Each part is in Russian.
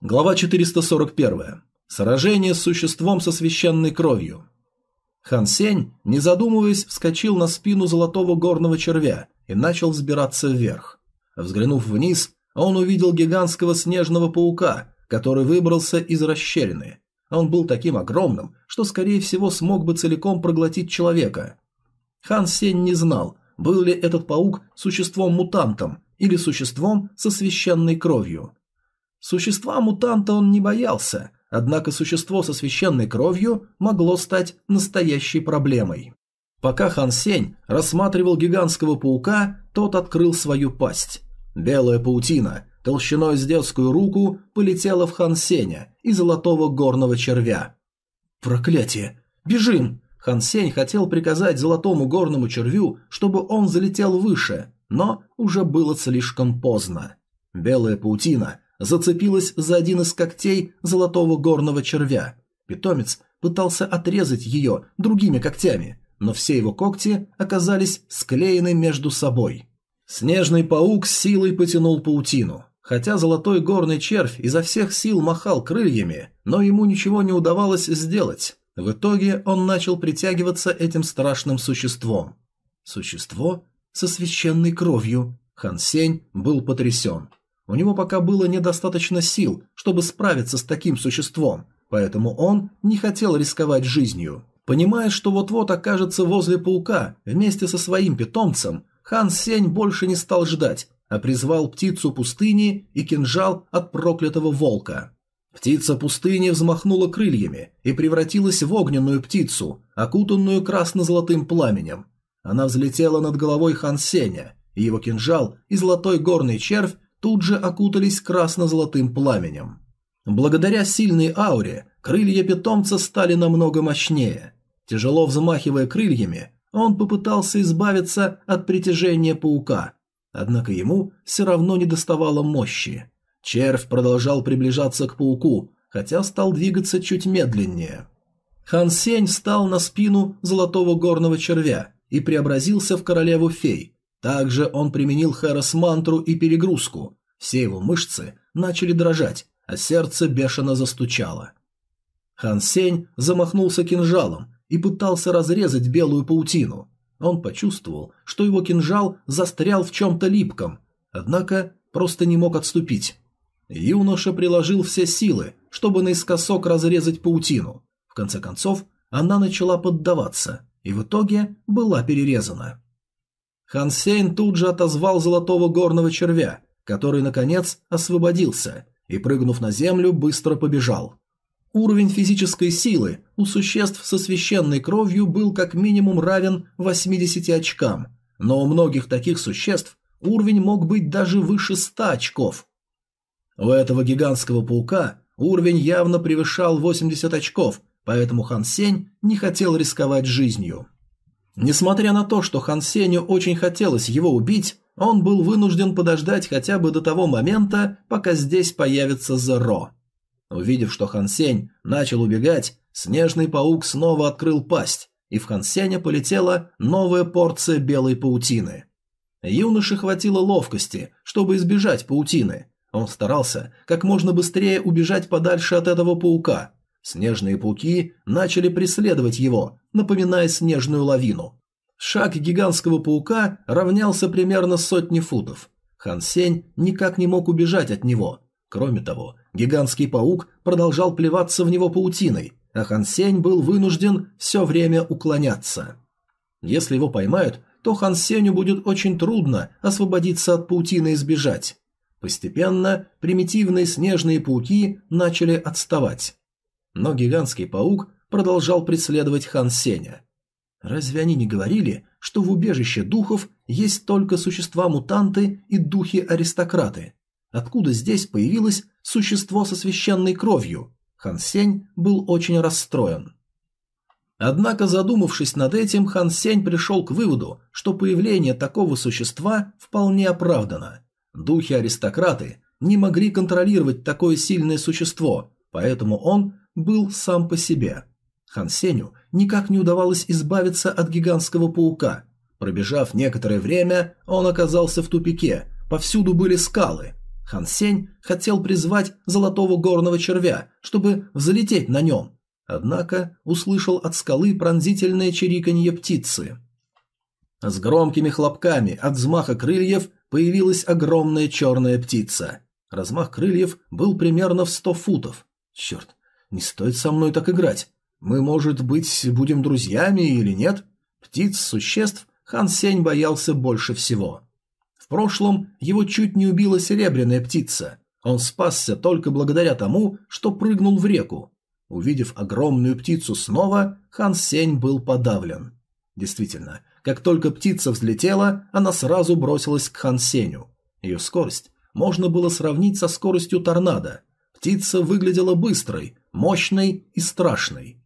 Глава 441. Сражение с существом со священной кровью. Хан Сень, не задумываясь, вскочил на спину золотого горного червя и начал взбираться вверх. Взглянув вниз, он увидел гигантского снежного паука, который выбрался из расщелины. Он был таким огромным, что, скорее всего, смог бы целиком проглотить человека. Хан Сень не знал, был ли этот паук существом-мутантом или существом со священной кровью. Существа-мутанта он не боялся, однако существо со священной кровью могло стать настоящей проблемой. Пока Хан Сень рассматривал гигантского паука, тот открыл свою пасть. Белая паутина, толщиной с детскую руку, полетела в Хан Сеня и золотого горного червя. «Проклятие! Бежим!» Хан Сень хотел приказать золотому горному червю, чтобы он залетел выше, но уже было слишком поздно. Белая паутина зацепилась за один из когтей золотого горного червя. Питомец пытался отрезать ее другими когтями, но все его когти оказались склеены между собой. Снежный паук с силой потянул паутину. Хотя золотой горный червь изо всех сил махал крыльями, но ему ничего не удавалось сделать. В итоге он начал притягиваться этим страшным существом. Существо со священной кровью. Хан Сень был потрясен. У него пока было недостаточно сил, чтобы справиться с таким существом, поэтому он не хотел рисковать жизнью. Понимая, что вот-вот окажется возле паука вместе со своим питомцем, Хан Сень больше не стал ждать, а призвал птицу пустыни и кинжал от проклятого волка. Птица пустыни взмахнула крыльями и превратилась в огненную птицу, окутанную красно-золотым пламенем. Она взлетела над головой Хан Сеня, и его кинжал и золотой горный червь тут же окутались красно-золотым пламенем. Благодаря сильной ауре крылья питомца стали намного мощнее. Тяжело взмахивая крыльями, он попытался избавиться от притяжения паука, однако ему все равно не доставало мощи. Червь продолжал приближаться к пауку, хотя стал двигаться чуть медленнее. Хан Сень встал на спину золотого горного червя и преобразился в королеву фей, также он применил Хэрос-мантру и перегрузку. Все его мышцы начали дрожать, а сердце бешено застучало. Хан Сень замахнулся кинжалом и пытался разрезать белую паутину. Он почувствовал, что его кинжал застрял в чем-то липком, однако просто не мог отступить. Юноша приложил все силы, чтобы наискосок разрезать паутину. В конце концов, она начала поддаваться и в итоге была перерезана. Хан Сень тут же отозвал золотого горного червя, который, наконец, освободился и, прыгнув на землю, быстро побежал. Уровень физической силы у существ со священной кровью был как минимум равен 80 очкам, но у многих таких существ уровень мог быть даже выше 100 очков. У этого гигантского паука уровень явно превышал 80 очков, поэтому Хан Сень не хотел рисковать жизнью. Несмотря на то, что Хан Сеню очень хотелось его убить, он был вынужден подождать хотя бы до того момента, пока здесь появится Зеро. Увидев, что Хан Сень начал убегать, снежный паук снова открыл пасть, и в Хан Сеня полетела новая порция белой паутины. Юноше хватило ловкости, чтобы избежать паутины. Он старался как можно быстрее убежать подальше от этого паука, Снежные пауки начали преследовать его, напоминая снежную лавину. Шаг гигантского паука равнялся примерно сотне футов. Хан Сень никак не мог убежать от него. Кроме того, гигантский паук продолжал плеваться в него паутиной, а Хан Сень был вынужден все время уклоняться. Если его поймают, то Хан Сенью будет очень трудно освободиться от паутины и сбежать. Постепенно примитивные снежные пауки начали отставать. Но гигантский паук продолжал преследовать Хан Сеня. Разве они не говорили, что в убежище духов есть только существа-мутанты и духи-аристократы? Откуда здесь появилось существо со священной кровью? Хан Сень был очень расстроен. Однако, задумавшись над этим, Хан Сень пришел к выводу, что появление такого существа вполне оправдано. Духи-аристократы не могли контролировать такое сильное существо, поэтому он был сам по себе. Хан Сеню никак не удавалось избавиться от гигантского паука. Пробежав некоторое время, он оказался в тупике, повсюду были скалы. Хан Сень хотел призвать золотого горного червя, чтобы взлететь на нем, однако услышал от скалы пронзительное чириканье птицы. С громкими хлопками от взмаха крыльев появилась огромная черная птица. Размах крыльев был примерно в сто футов. Черт, не стоит со мной так играть. Мы, может быть, будем друзьями или нет? Птиц-существ Хан Сень боялся больше всего. В прошлом его чуть не убила серебряная птица. Он спасся только благодаря тому, что прыгнул в реку. Увидев огромную птицу снова, Хан Сень был подавлен. Действительно, как только птица взлетела, она сразу бросилась к Хан Сенью. Ее скорость можно было сравнить со скоростью торнадо. Птица выглядела быстрой, мощной и страшной.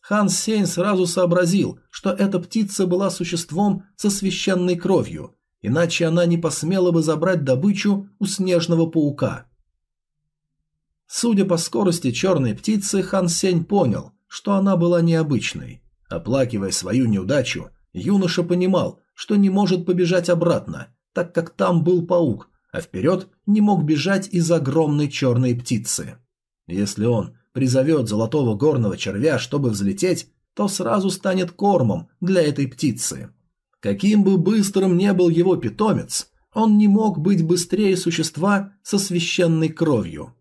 Хан Сень сразу сообразил, что эта птица была существом со священной кровью, иначе она не посмела бы забрать добычу у снежного паука. Судя по скорости черной птицы, Хан Сень понял, что она была необычной. Оплакивая свою неудачу, юноша понимал, что не может побежать обратно, так как там был паук, а вперед не мог бежать из огромной черной птицы. Если он призовет золотого горного червя, чтобы взлететь, то сразу станет кормом для этой птицы. Каким бы быстрым не был его питомец, он не мог быть быстрее существа со священной кровью.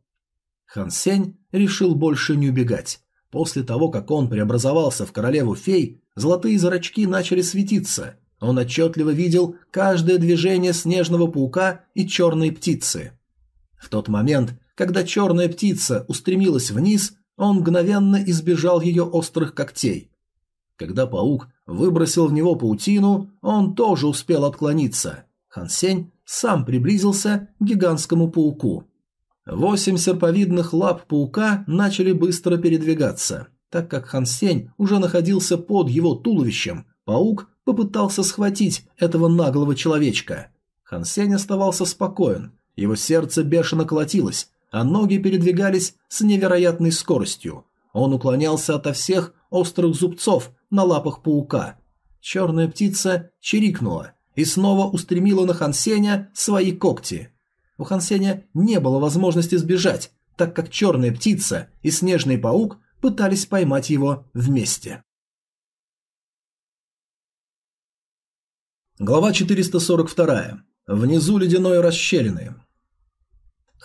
Хан Сень решил больше не убегать. После того, как он преобразовался в королеву фей, золотые зрачки начали светиться. Он отчетливо видел каждое движение снежного паука и черной птицы. В тот момент, когда черная птица устремилась вниз, он мгновенно избежал ее острых когтей. Когда паук выбросил в него паутину, он тоже успел отклониться. Хан Сень сам приблизился к гигантскому пауку. Восемь серповидных лап паука начали быстро передвигаться. Так как Хан Сень уже находился под его туловищем, паук попытался схватить этого наглого человечка. Хан Сень оставался спокоен, его сердце бешено колотилось, а ноги передвигались с невероятной скоростью. Он уклонялся ото всех острых зубцов на лапах паука. Черная птица чирикнула и снова устремила на Хансеня свои когти – у Хансеня не было возможности сбежать, так как черная птица и снежный паук пытались поймать его вместе. Глава 442. Внизу ледяной расщелины.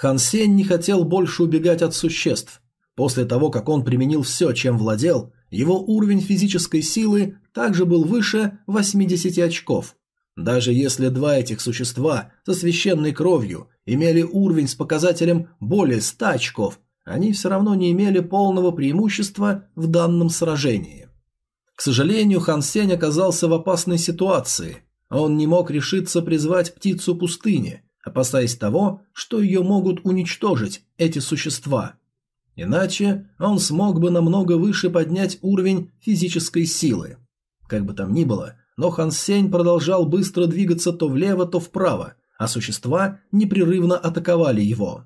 Хан Сень не хотел больше убегать от существ. После того, как он применил все, чем владел, его уровень физической силы также был выше 80 очков. Даже если два этих существа со священной кровью имели уровень с показателем более 100 очков, они все равно не имели полного преимущества в данном сражении. К сожалению, Хан Сень оказался в опасной ситуации. Он не мог решиться призвать птицу пустыни, опасаясь того, что ее могут уничтожить эти существа. Иначе он смог бы намного выше поднять уровень физической силы. Как бы там ни было, но Хан Сень продолжал быстро двигаться то влево, то вправо, а существа непрерывно атаковали его.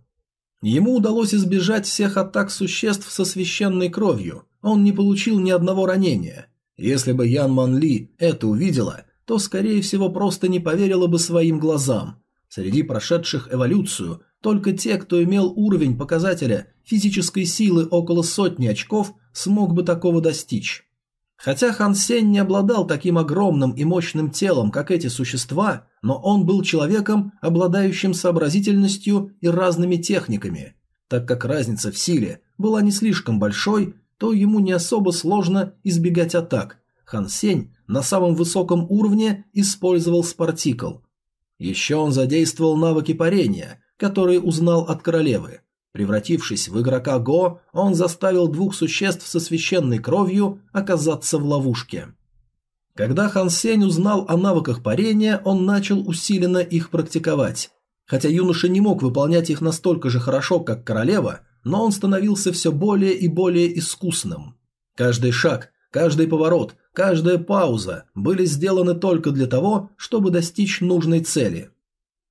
Ему удалось избежать всех атак существ со священной кровью, он не получил ни одного ранения. Если бы Ян Ман Ли это увидела, то, скорее всего, просто не поверила бы своим глазам. Среди прошедших эволюцию только те, кто имел уровень показателя физической силы около сотни очков, смог бы такого достичь. Хотя Хан Сень не обладал таким огромным и мощным телом, как эти существа, но он был человеком, обладающим сообразительностью и разными техниками. Так как разница в силе была не слишком большой, то ему не особо сложно избегать атак. Хан Сень на самом высоком уровне использовал спартикл. Еще он задействовал навыки парения, которые узнал от королевы. Превратившись в игрока Го, он заставил двух существ со священной кровью оказаться в ловушке. Когда Хан Сень узнал о навыках парения, он начал усиленно их практиковать. Хотя юноша не мог выполнять их настолько же хорошо, как королева, но он становился все более и более искусным. Каждый шаг, каждый поворот, каждая пауза были сделаны только для того, чтобы достичь нужной цели.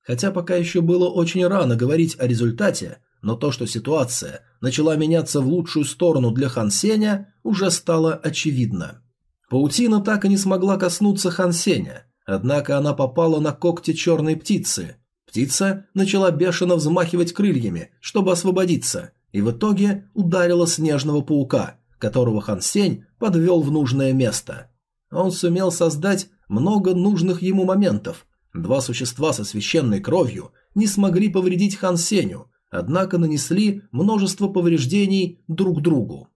Хотя пока еще было очень рано говорить о результате, но то, что ситуация начала меняться в лучшую сторону для Хан Сеня, уже стало очевидно. Паутина так и не смогла коснуться Хан Сеня, однако она попала на когти черной птицы. Птица начала бешено взмахивать крыльями, чтобы освободиться, и в итоге ударила снежного паука, которого Хан Сень подвел в нужное место. Он сумел создать много нужных ему моментов. Два существа со священной кровью не смогли повредить Хан Сеню, однако нанесли множество повреждений друг другу.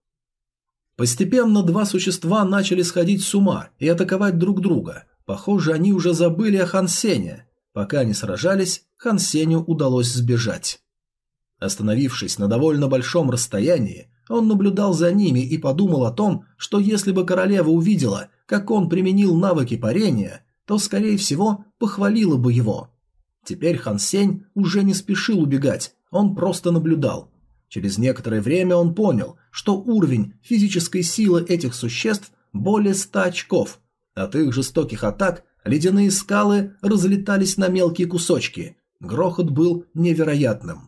Постепенно два существа начали сходить с ума и атаковать друг друга. Похоже, они уже забыли о Хан Сене. Пока они сражались, Хан Сеню удалось сбежать. Остановившись на довольно большом расстоянии, он наблюдал за ними и подумал о том, что если бы королева увидела, как он применил навыки парения, то, скорее всего, похвалила бы его. Теперь Хан Сень уже не спешил убегать, он просто наблюдал. Через некоторое время он понял, что уровень физической силы этих существ более ста очков. От их жестоких атак ледяные скалы разлетались на мелкие кусочки. Грохот был невероятным.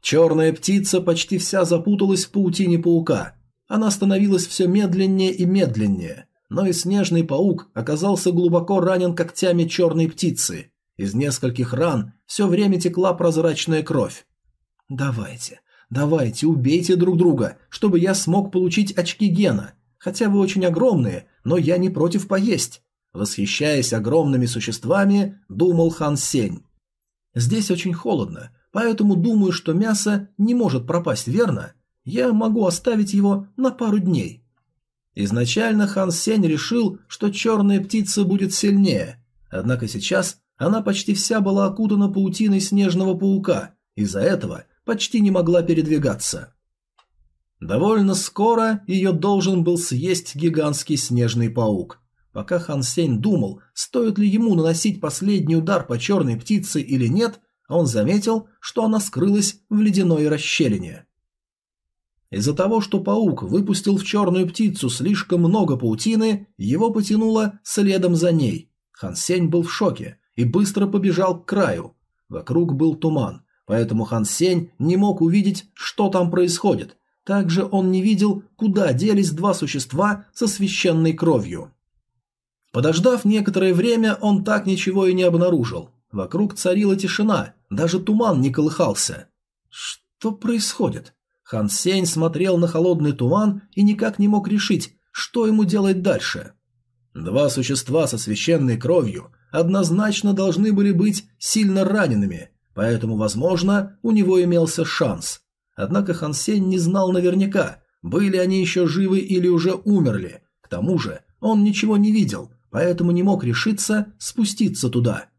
Черная птица почти вся запуталась в паутине паука. Она становилась все медленнее и медленнее, но и снежный паук оказался глубоко ранен когтями черной птицы. Из нескольких ран все время текла прозрачная кровь. «Давайте, давайте, убейте друг друга, чтобы я смог получить очки гена. Хотя вы очень огромные, но я не против поесть». Восхищаясь огромными существами, думал Хан Сень. «Здесь очень холодно, поэтому думаю, что мясо не может пропасть, верно? Я могу оставить его на пару дней». Изначально Хан Сень решил, что черная птица будет сильнее, однако сейчас она почти вся была окутана паутиной снежного паука, из-за этого почти не могла передвигаться. Довольно скоро ее должен был съесть гигантский снежный паук. Пока Хан Сень думал, стоит ли ему наносить последний удар по черной птице или нет, он заметил, что она скрылась в ледяной расщелине. Из-за того, что паук выпустил в черную птицу слишком много паутины, его потянуло следом за ней. Хан Сень был в шоке и быстро побежал к краю. Вокруг был туман, поэтому Хан Сень не мог увидеть, что там происходит. Также он не видел, куда делись два существа со священной кровью. Подождав некоторое время, он так ничего и не обнаружил. Вокруг царила тишина, даже туман не колыхался. Что происходит? Хан Сень смотрел на холодный туман и никак не мог решить, что ему делать дальше. Два существа со священной кровью однозначно должны были быть сильно ранеными, поэтому, возможно, у него имелся шанс. Однако Хан Сень не знал наверняка, были они еще живы или уже умерли. К тому же он ничего не видел, поэтому не мог решиться спуститься туда.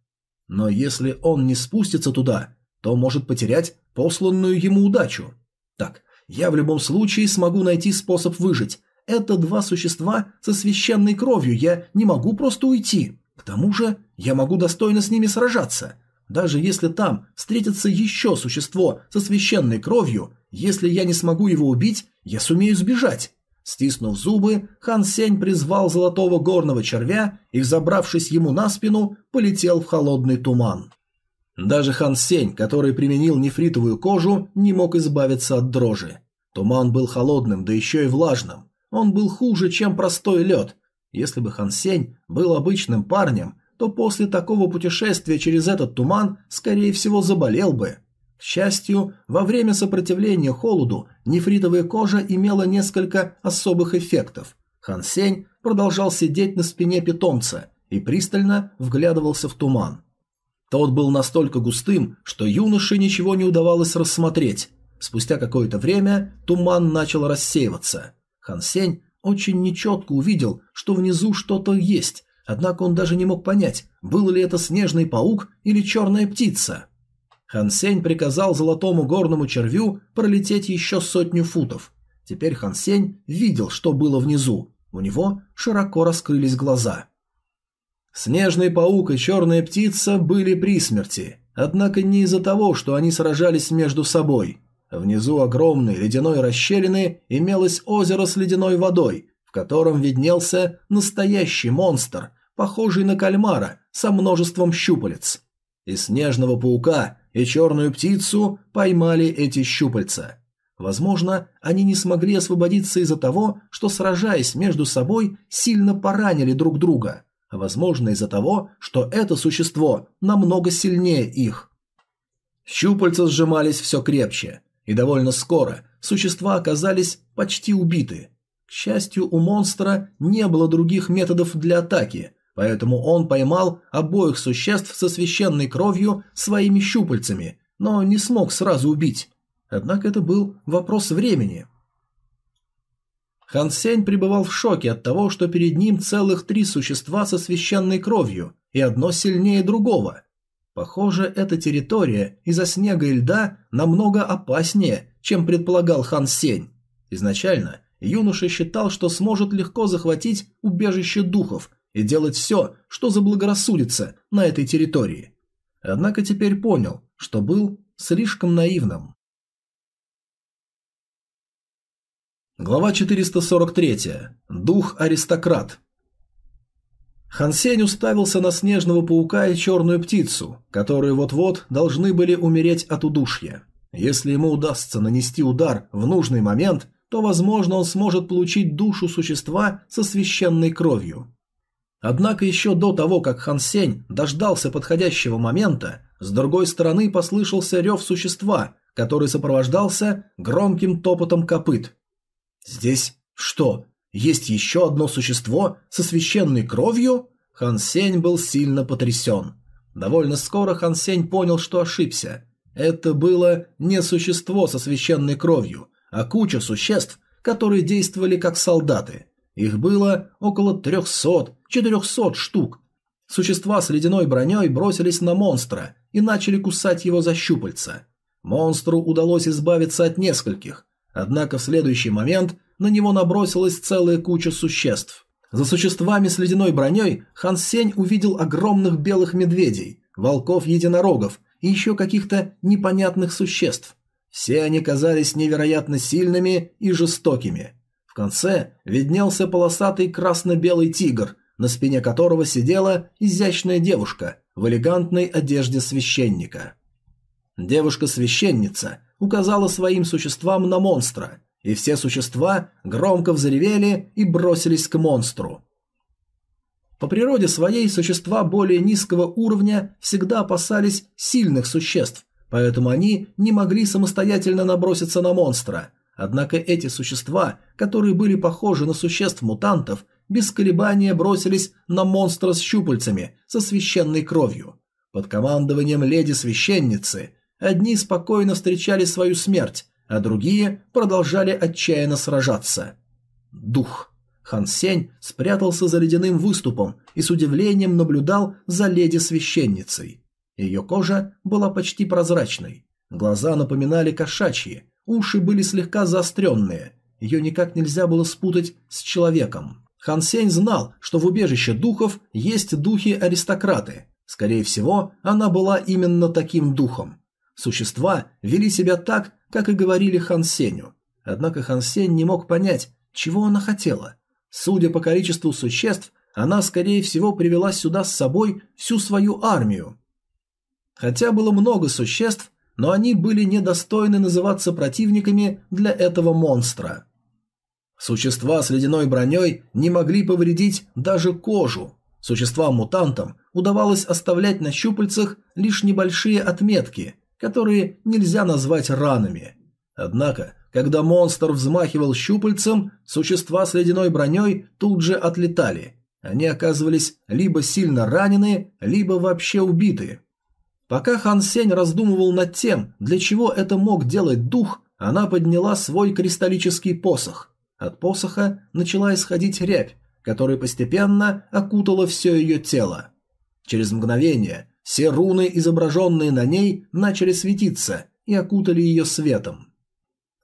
Но если он не спустится туда, то может потерять посланную ему удачу. Так, я в любом случае смогу найти способ выжить. Это два существа со священной кровью, я не могу просто уйти. К тому же я могу достойно с ними сражаться. Даже если там встретится еще существо со священной кровью, если я не смогу его убить, я сумею сбежать. Стиснув зубы, Хан Сень призвал золотого горного червя и, забравшись ему на спину, полетел в холодный туман. Даже Хан Сень, который применил нефритовую кожу, не мог избавиться от дрожи. Туман был холодным, да еще и влажным. Он был хуже, чем простой лед. Если бы Хан Сень был обычным парнем, то после такого путешествия через этот туман, скорее всего, заболел бы. К счастью, во время сопротивления холоду нефритовая кожа имела несколько особых эффектов. Хан Сень продолжал сидеть на спине питомца и пристально вглядывался в туман. Тот был настолько густым, что юноше ничего не удавалось рассмотреть. Спустя какое-то время туман начал рассеиваться. Хан Сень очень нечетко увидел, что внизу что-то есть, Однако он даже не мог понять, был ли это снежный паук или черная птица. Хан Сень приказал золотому горному червю пролететь еще сотню футов. Теперь Хан Сень видел, что было внизу. У него широко раскрылись глаза. Снежный паук и черная птица были при смерти, однако не из-за того, что они сражались между собой. Внизу огромной ледяной расщелины имелось озеро с ледяной водой, в котором виднелся настоящий монстр, похожий на кальмара со множеством щупалец. И снежного паука и черную птицу поймали эти щупальца. Возможно, они не смогли освободиться из-за того, что, сражаясь между собой, сильно поранили друг друга. возможно, из-за того, что это существо намного сильнее их. Щупальца сжимались все крепче, и довольно скоро существа оказались почти убиты. К счастью, у монстра не было других методов для атаки, поэтому он поймал обоих существ со священной кровью своими щупальцами, но не смог сразу убить. Однако это был вопрос времени. Хан Сень пребывал в шоке от того, что перед ним целых три существа со священной кровью, и одно сильнее другого. Похоже, эта территория из-за снега и льда намного опаснее, чем предполагал Хан Сень. Изначально юноша считал, что сможет легко захватить убежище духов и делать все, что заблагорассудится на этой территории. Однако теперь понял, что был слишком наивным. Глава 443. Дух-аристократ. Хансень уставился на снежного паука и черную птицу, которые вот-вот должны были умереть от удушья. Если ему удастся нанести удар в нужный момент, то, возможно, он сможет получить душу существа со священной кровью. Однако еще до того, как Хан Сень дождался подходящего момента, с другой стороны послышался рев существа, который сопровождался громким топотом копыт – Здесь что, есть еще одно существо со священной кровью? Хан Сень был сильно потрясен. Довольно скоро Хан Сень понял, что ошибся. Это было не существо со священной кровью, а куча существ, которые действовали как солдаты. Их было около 300-400 штук. Существа с ледяной броней бросились на монстра и начали кусать его за щупальца. Монстру удалось избавиться от нескольких, Однако в следующий момент на него набросилась целая куча существ. За существами с ледяной броней Хан Сень увидел огромных белых медведей, волков-единорогов и еще каких-то непонятных существ. Все они казались невероятно сильными и жестокими. В конце виднелся полосатый красно-белый тигр, на спине которого сидела изящная девушка в элегантной одежде священника. Девушка-священница указала своим существам на монстра, и все существа громко взревели и бросились к монстру. По природе своей существа более низкого уровня всегда опасались сильных существ, поэтому они не могли самостоятельно наброситься на монстра. Однако эти существа, которые были похожи на существ-мутантов, без колебания бросились на монстра с щупальцами со священной кровью. Под командованием леди-священницы Одни спокойно встречали свою смерть, а другие продолжали отчаянно сражаться. Дух. Хан Сень спрятался за ледяным выступом и с удивлением наблюдал за леди-священницей. Ее кожа была почти прозрачной, глаза напоминали кошачьи, уши были слегка заостренные, ее никак нельзя было спутать с человеком. Хан Сень знал, что в убежище духов есть духи-аристократы. Скорее всего, она была именно таким духом. Существа вели себя так, как и говорили Хан Сеню. Однако Хан Сень не мог понять, чего она хотела. Судя по количеству существ, она, скорее всего, привела сюда с собой всю свою армию. Хотя было много существ, но они были недостойны называться противниками для этого монстра. Существа с ледяной броней не могли повредить даже кожу. Существам-мутантам удавалось оставлять на щупальцах лишь небольшие отметки, которые нельзя назвать ранами. Однако, когда монстр взмахивал щупальцем, существа с ледяной броней тут же отлетали. Они оказывались либо сильно ранены, либо вообще убиты. Пока Хан Сень раздумывал над тем, для чего это мог делать дух, она подняла свой кристаллический посох. От посоха начала исходить рябь, которая постепенно окутала все ее тело. Через мгновение все руны, изображенные на ней, начали светиться и окутали ее светом.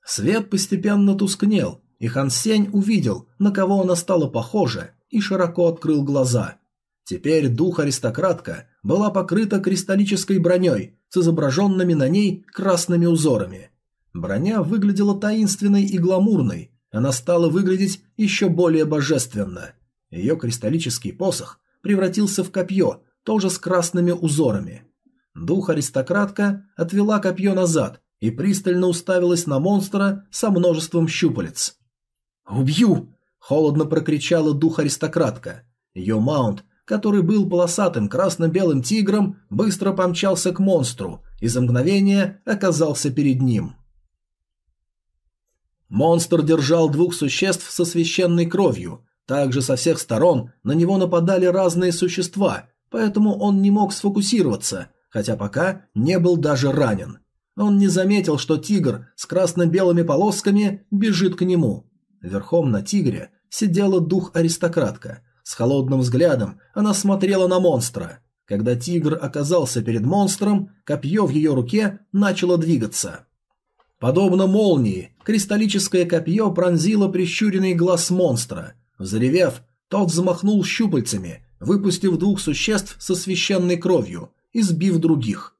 Свет постепенно тускнел, и Хан Сень увидел, на кого она стала похожа, и широко открыл глаза. Теперь дух-аристократка была покрыта кристаллической броней с изображенными на ней красными узорами. Броня выглядела таинственной и гламурной, она стала выглядеть еще более божественно. Ее кристаллический посох превратился в копье, тоже с красными узорами. Дух-аристократка отвела копье назад и пристально уставилась на монстра со множеством щупалец. «Убью!» – холодно прокричала дух-аристократка. Ее маунт, который был полосатым красно-белым тигром, быстро помчался к монстру и за мгновение оказался перед ним. Монстр держал двух существ со священной кровью. Также со всех сторон на него нападали разные существа, поэтому он не мог сфокусироваться, хотя пока не был даже ранен. Он не заметил, что тигр с красно-белыми полосками бежит к нему. Верхом на тигре сидела дух-аристократка. С холодным взглядом она смотрела на монстра. Когда тигр оказался перед монстром, копье в ее руке начало двигаться. Подобно молнии, кристаллическое копье пронзило прищуренный глаз монстра. Взревев, тот взмахнул щупальцами, выпустив двух существ со священной кровью и сбив других.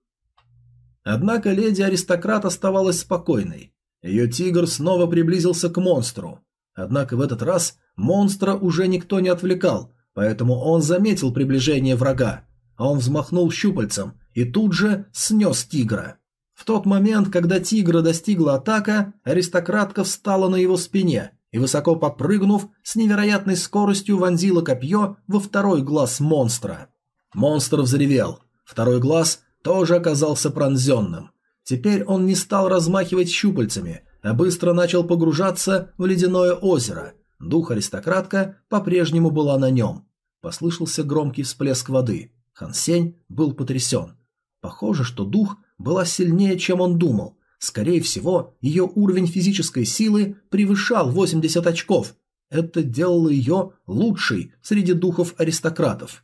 Однако леди-аристократ оставалась спокойной. Ее тигр снова приблизился к монстру. Однако в этот раз монстра уже никто не отвлекал, поэтому он заметил приближение врага. А он взмахнул щупальцем и тут же снес тигра. В тот момент, когда тигра достигла атака, аристократка встала на его спине и, высоко подпрыгнув, с невероятной скоростью вонзила копье во второй глаз монстра. Монстр взревел. Второй глаз тоже оказался пронзенным. Теперь он не стал размахивать щупальцами, быстро начал погружаться в ледяное озеро. Дух аристократка по-прежнему была на нем. Послышался громкий всплеск воды. Хансень был потрясен. Похоже, что дух была сильнее, чем он думал. Скорее всего, ее уровень физической силы превышал 80 очков. Это делало ее лучшей среди духов-аристократов.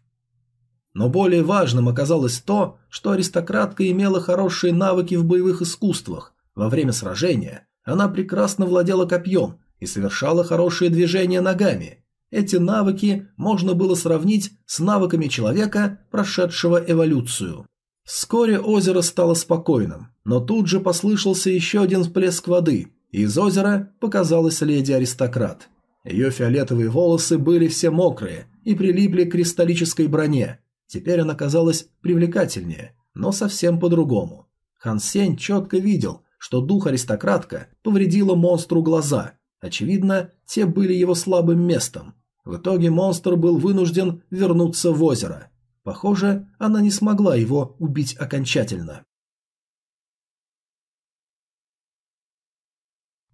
Но более важным оказалось то, что аристократка имела хорошие навыки в боевых искусствах. Во время сражения она прекрасно владела копьем и совершала хорошие движения ногами. Эти навыки можно было сравнить с навыками человека, прошедшего эволюцию. Вскоре озеро стало спокойным, но тут же послышался еще один всплеск воды, и из озера показалась леди-аристократ. Ее фиолетовые волосы были все мокрые и прилипли к кристаллической броне, Теперь она казалась привлекательнее, но совсем по-другому. Хан Сень четко видел, что дух-аристократка повредила монстру глаза. Очевидно, те были его слабым местом. В итоге монстр был вынужден вернуться в озеро. Похоже, она не смогла его убить окончательно.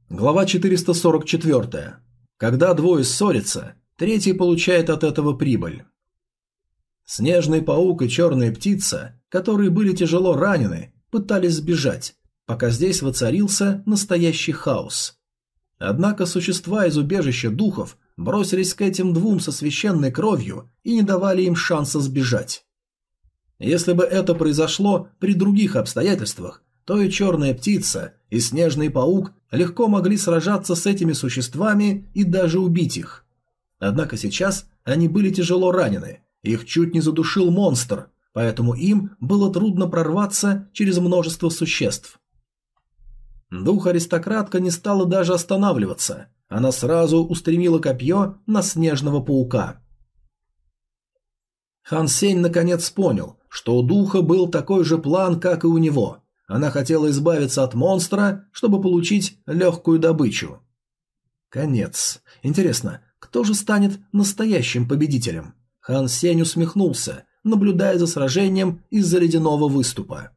Глава 444. Когда двое ссорятся, третий получает от этого прибыль. Снежный паук и черная птица, которые были тяжело ранены, пытались сбежать, пока здесь воцарился настоящий хаос. Однако существа из убежища духов бросились к этим двум со священной кровью и не давали им шанса сбежать. Если бы это произошло при других обстоятельствах, то и черная птица, и снежный паук легко могли сражаться с этими существами и даже убить их. Однако сейчас они были тяжело ранены, их чуть не задушил монстр, поэтому им было трудно прорваться через множество существ. Дух-аристократка не стала даже останавливаться. Она сразу устремила копье на снежного паука. Хан Сень наконец понял, что у духа был такой же план, как и у него. Она хотела избавиться от монстра, чтобы получить легкую добычу. Конец. Интересно, кто же станет настоящим победителем? Хан Сень усмехнулся, наблюдая за сражением из-за ледяного выступа.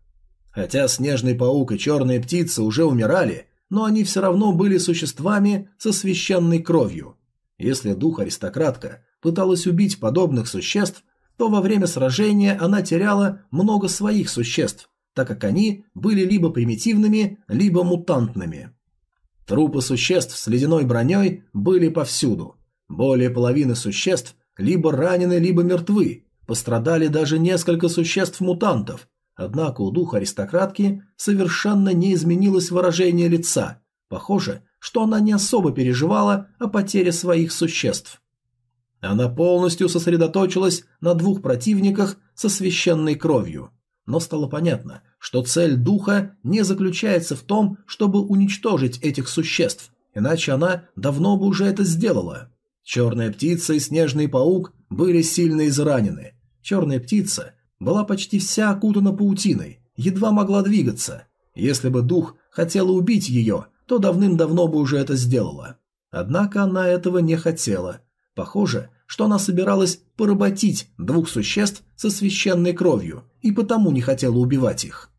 Хотя снежный паук и черная птица уже умирали, но они все равно были существами со священной кровью. Если дух-аристократка пыталась убить подобных существ, то во время сражения она теряла много своих существ, так как они были либо примитивными, либо мутантными. Трупы существ с ледяной броней были повсюду. Более половины существ либо ранены, либо мертвы. Пострадали даже несколько существ-мутантов. Однако у духа аристократки совершенно не изменилось выражение лица. Похоже, что она не особо переживала о потере своих существ. Она полностью сосредоточилась на двух противниках со священной кровью. Но стало понятно, что цель духа не заключается в том, чтобы уничтожить этих существ, иначе она давно бы уже это сделала. Черная птица и снежный паук были сильно изранены. Черная птица была почти вся окутана паутиной, едва могла двигаться. Если бы дух хотела убить ее, то давным-давно бы уже это сделала. Однако она этого не хотела. Похоже, что она собиралась поработить двух существ со священной кровью и потому не хотела убивать их.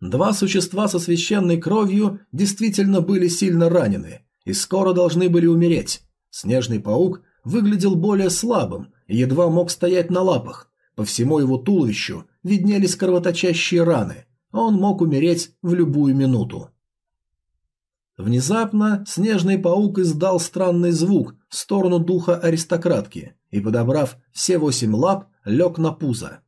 Два существа со священной кровью действительно были сильно ранены и скоро должны были умереть. Снежный паук выглядел более слабым и едва мог стоять на лапах. По всему его туловищу виднелись кровоточащие раны. Он мог умереть в любую минуту. Внезапно снежный паук издал странный звук в сторону духа аристократки и, подобрав все восемь лап, лег на пузо.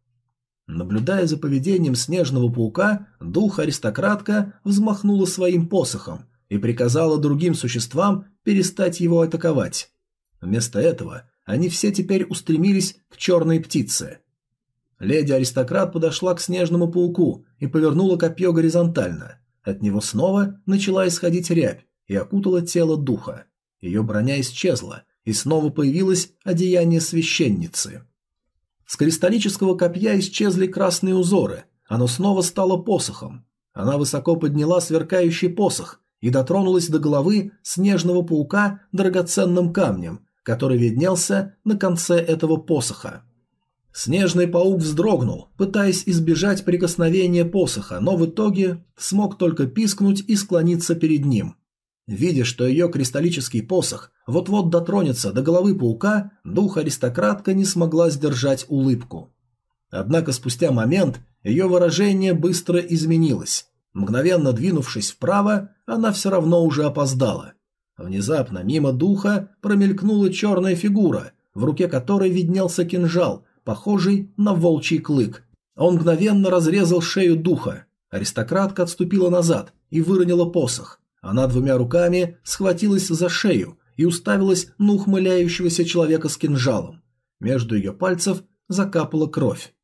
Наблюдая за поведением снежного паука, дух аристократка взмахнула своим посохом и приказала другим существам перестать его атаковать. Вместо этого они все теперь устремились к черной птице. Леди-аристократ подошла к снежному пауку и повернула копье горизонтально. От него снова начала исходить рябь и окутала тело духа. Ее броня исчезла, и снова появилось одеяние священницы. С кристаллического копья исчезли красные узоры, оно снова стало посохом. Она высоко подняла сверкающий посох и дотронулась до головы снежного паука драгоценным камнем, который виднелся на конце этого посоха. Снежный паук вздрогнул, пытаясь избежать прикосновения посоха, но в итоге смог только пискнуть и склониться перед ним. Видя, что ее кристаллический посох вот-вот дотронется до головы паука, дух-аристократка не смогла сдержать улыбку. Однако спустя момент ее выражение быстро изменилось. Мгновенно двинувшись вправо, она все равно уже опоздала. Внезапно мимо духа промелькнула черная фигура, в руке которой виднелся кинжал, похожий на волчий клык. Он мгновенно разрезал шею духа. Аристократка отступила назад и выронила посох. Она двумя руками схватилась за шею и уставилась на ухмыляющегося человека с кинжалом. Между ее пальцев закапала кровь.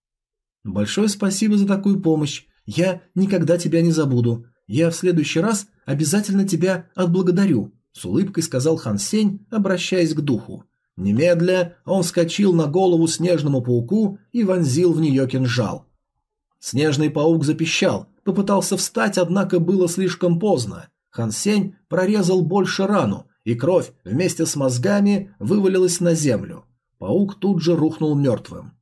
«Большое спасибо за такую помощь. Я никогда тебя не забуду. Я в следующий раз обязательно тебя отблагодарю», — с улыбкой сказал Хан Сень, обращаясь к духу. Немедля он вскочил на голову снежному пауку и вонзил в нее кинжал. Снежный паук запищал, попытался встать, однако было слишком поздно. Хан Сень прорезал больше рану, и кровь вместе с мозгами вывалилась на землю. Паук тут же рухнул мертвым.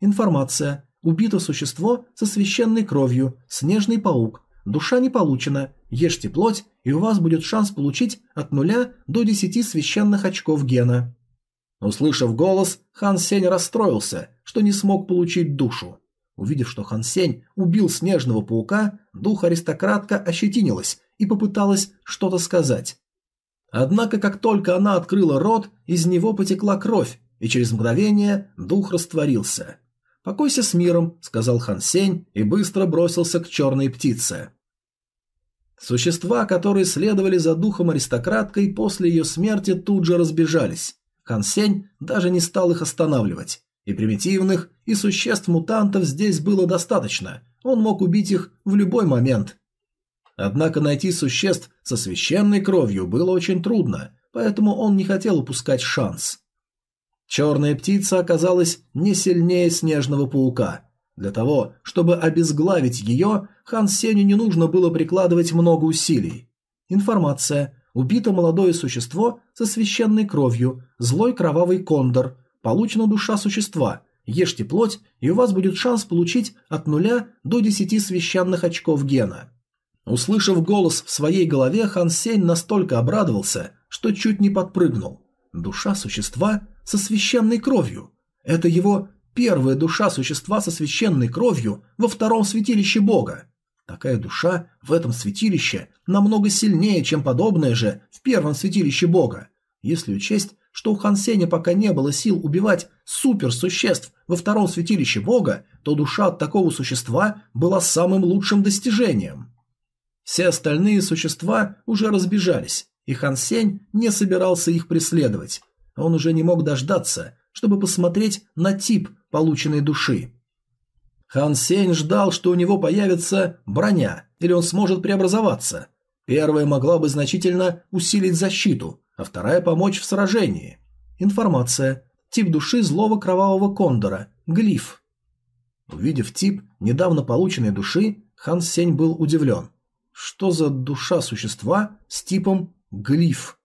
Информация. Убито существо со священной кровью, снежный паук. Душа не получена. Ешьте плоть, и у вас будет шанс получить от нуля до десяти священных очков гена. Услышав голос, Хан Сень расстроился, что не смог получить душу. Увидев, что Хан Сень убил снежного паука, дух аристократка ощетинилась и попыталась что-то сказать. Однако, как только она открыла рот, из него потекла кровь, и через мгновение дух растворился. «Покойся с миром», — сказал Хан Сень и быстро бросился к черной птице. Существа, которые следовали за духом аристократкой, после ее смерти тут же разбежались. Хан Сень даже не стал их останавливать. И примитивных, и существ-мутантов здесь было достаточно, он мог убить их в любой момент. Однако найти существ со священной кровью было очень трудно, поэтому он не хотел упускать шанс. Черная птица оказалась не сильнее снежного паука. Для того, чтобы обезглавить ее, Хан Сеню не нужно было прикладывать много усилий. Информация. Убито молодое существо со священной кровью, злой кровавый кондор. Получена душа существа. Ешьте плоть, и у вас будет шанс получить от нуля до десяти священных очков гена. Услышав голос в своей голове, Хан Сень настолько обрадовался, что чуть не подпрыгнул. Душа существа со священной кровью. Это его первая душа существа со священной кровью во втором святилище Бога. Такая душа в этом святилище намного сильнее, чем подобная же в первом святилище бога. Если учесть, что у Хан Сеня пока не было сил убивать суперсуществ во втором святилище бога, то душа от такого существа была самым лучшим достижением. Все остальные существа уже разбежались, и Хан Сень не собирался их преследовать. Он уже не мог дождаться, чтобы посмотреть на тип полученной души. Хан Сень ждал, что у него появится броня, или он сможет преобразоваться. Первая могла бы значительно усилить защиту, а вторая помочь в сражении. Информация. Тип души злого кровавого кондора. Глиф. Увидев тип недавно полученной души, Хан Сень был удивлен. Что за душа существа с типом глиф?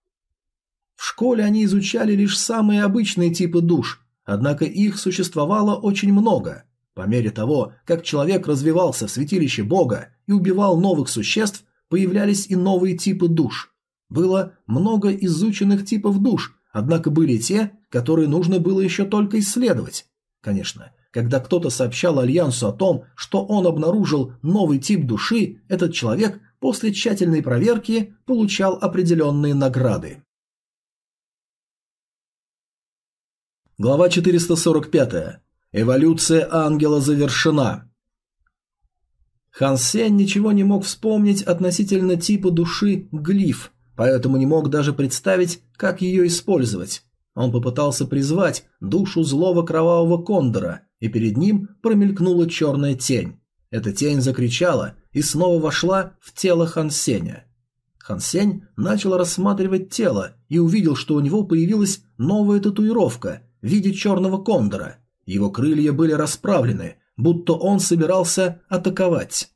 В школе они изучали лишь самые обычные типы душ, однако их существовало очень много – По мере того, как человек развивался в святилище Бога и убивал новых существ, появлялись и новые типы душ. Было много изученных типов душ, однако были те, которые нужно было еще только исследовать. Конечно, когда кто-то сообщал Альянсу о том, что он обнаружил новый тип души, этот человек после тщательной проверки получал определенные награды. Глава 445. Эволюция ангела завершена. Хан Сень ничего не мог вспомнить относительно типа души глиф, поэтому не мог даже представить, как ее использовать. Он попытался призвать душу злого кровавого кондора, и перед ним промелькнула черная тень. Эта тень закричала и снова вошла в тело Хан Сеня. Хан Сень начал рассматривать тело и увидел, что у него появилась новая татуировка в виде черного кондора – его крылья были расправлены, будто он собирался атаковать.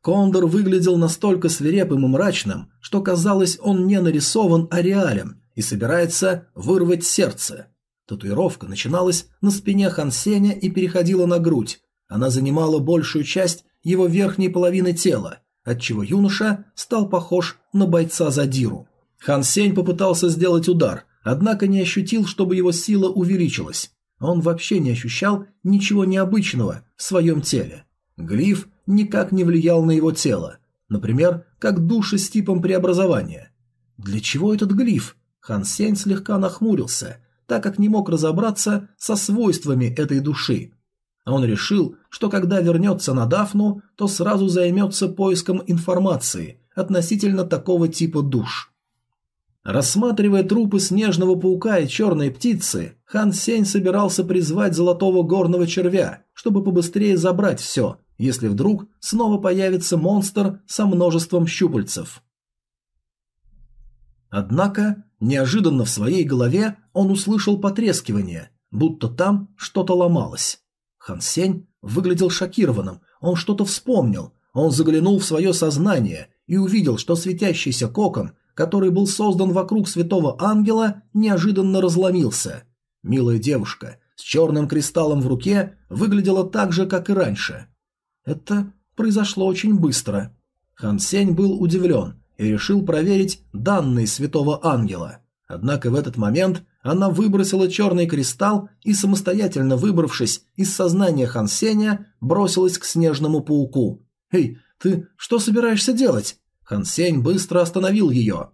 Кондор выглядел настолько свирепым и мрачным, что казалось, он не нарисован, а реален и собирается вырвать сердце. Татуировка начиналась на спине Хансеня и переходила на грудь. Она занимала большую часть его верхней половины тела, отчего юноша стал похож на бойца Задиру. Хан Сень попытался сделать удар, однако не ощутил, чтобы его сила увеличилась. Он вообще не ощущал ничего необычного в своем теле. Глиф никак не влиял на его тело, например, как души с типом преобразования. Для чего этот глиф? Хан Сень слегка нахмурился, так как не мог разобраться со свойствами этой души. Он решил, что когда вернется на Дафну, то сразу займется поиском информации относительно такого типа душ. Рассматривая трупы снежного паука и черной птицы, Хан Сень собирался призвать золотого горного червя, чтобы побыстрее забрать все, если вдруг снова появится монстр со множеством щупальцев. Однако, неожиданно в своей голове он услышал потрескивание, будто там что-то ломалось. Хан Сень выглядел шокированным, он что-то вспомнил, он заглянул в свое сознание и увидел, что светящийся кокон – который был создан вокруг святого ангела, неожиданно разломился. Милая девушка с черным кристаллом в руке выглядела так же, как и раньше. Это произошло очень быстро. Хан Сень был удивлен и решил проверить данные святого ангела. Однако в этот момент она выбросила черный кристалл и, самостоятельно выбравшись из сознания Хан Сеня, бросилась к снежному пауку. «Эй, ты что собираешься делать?» Хан Сень быстро остановил ее.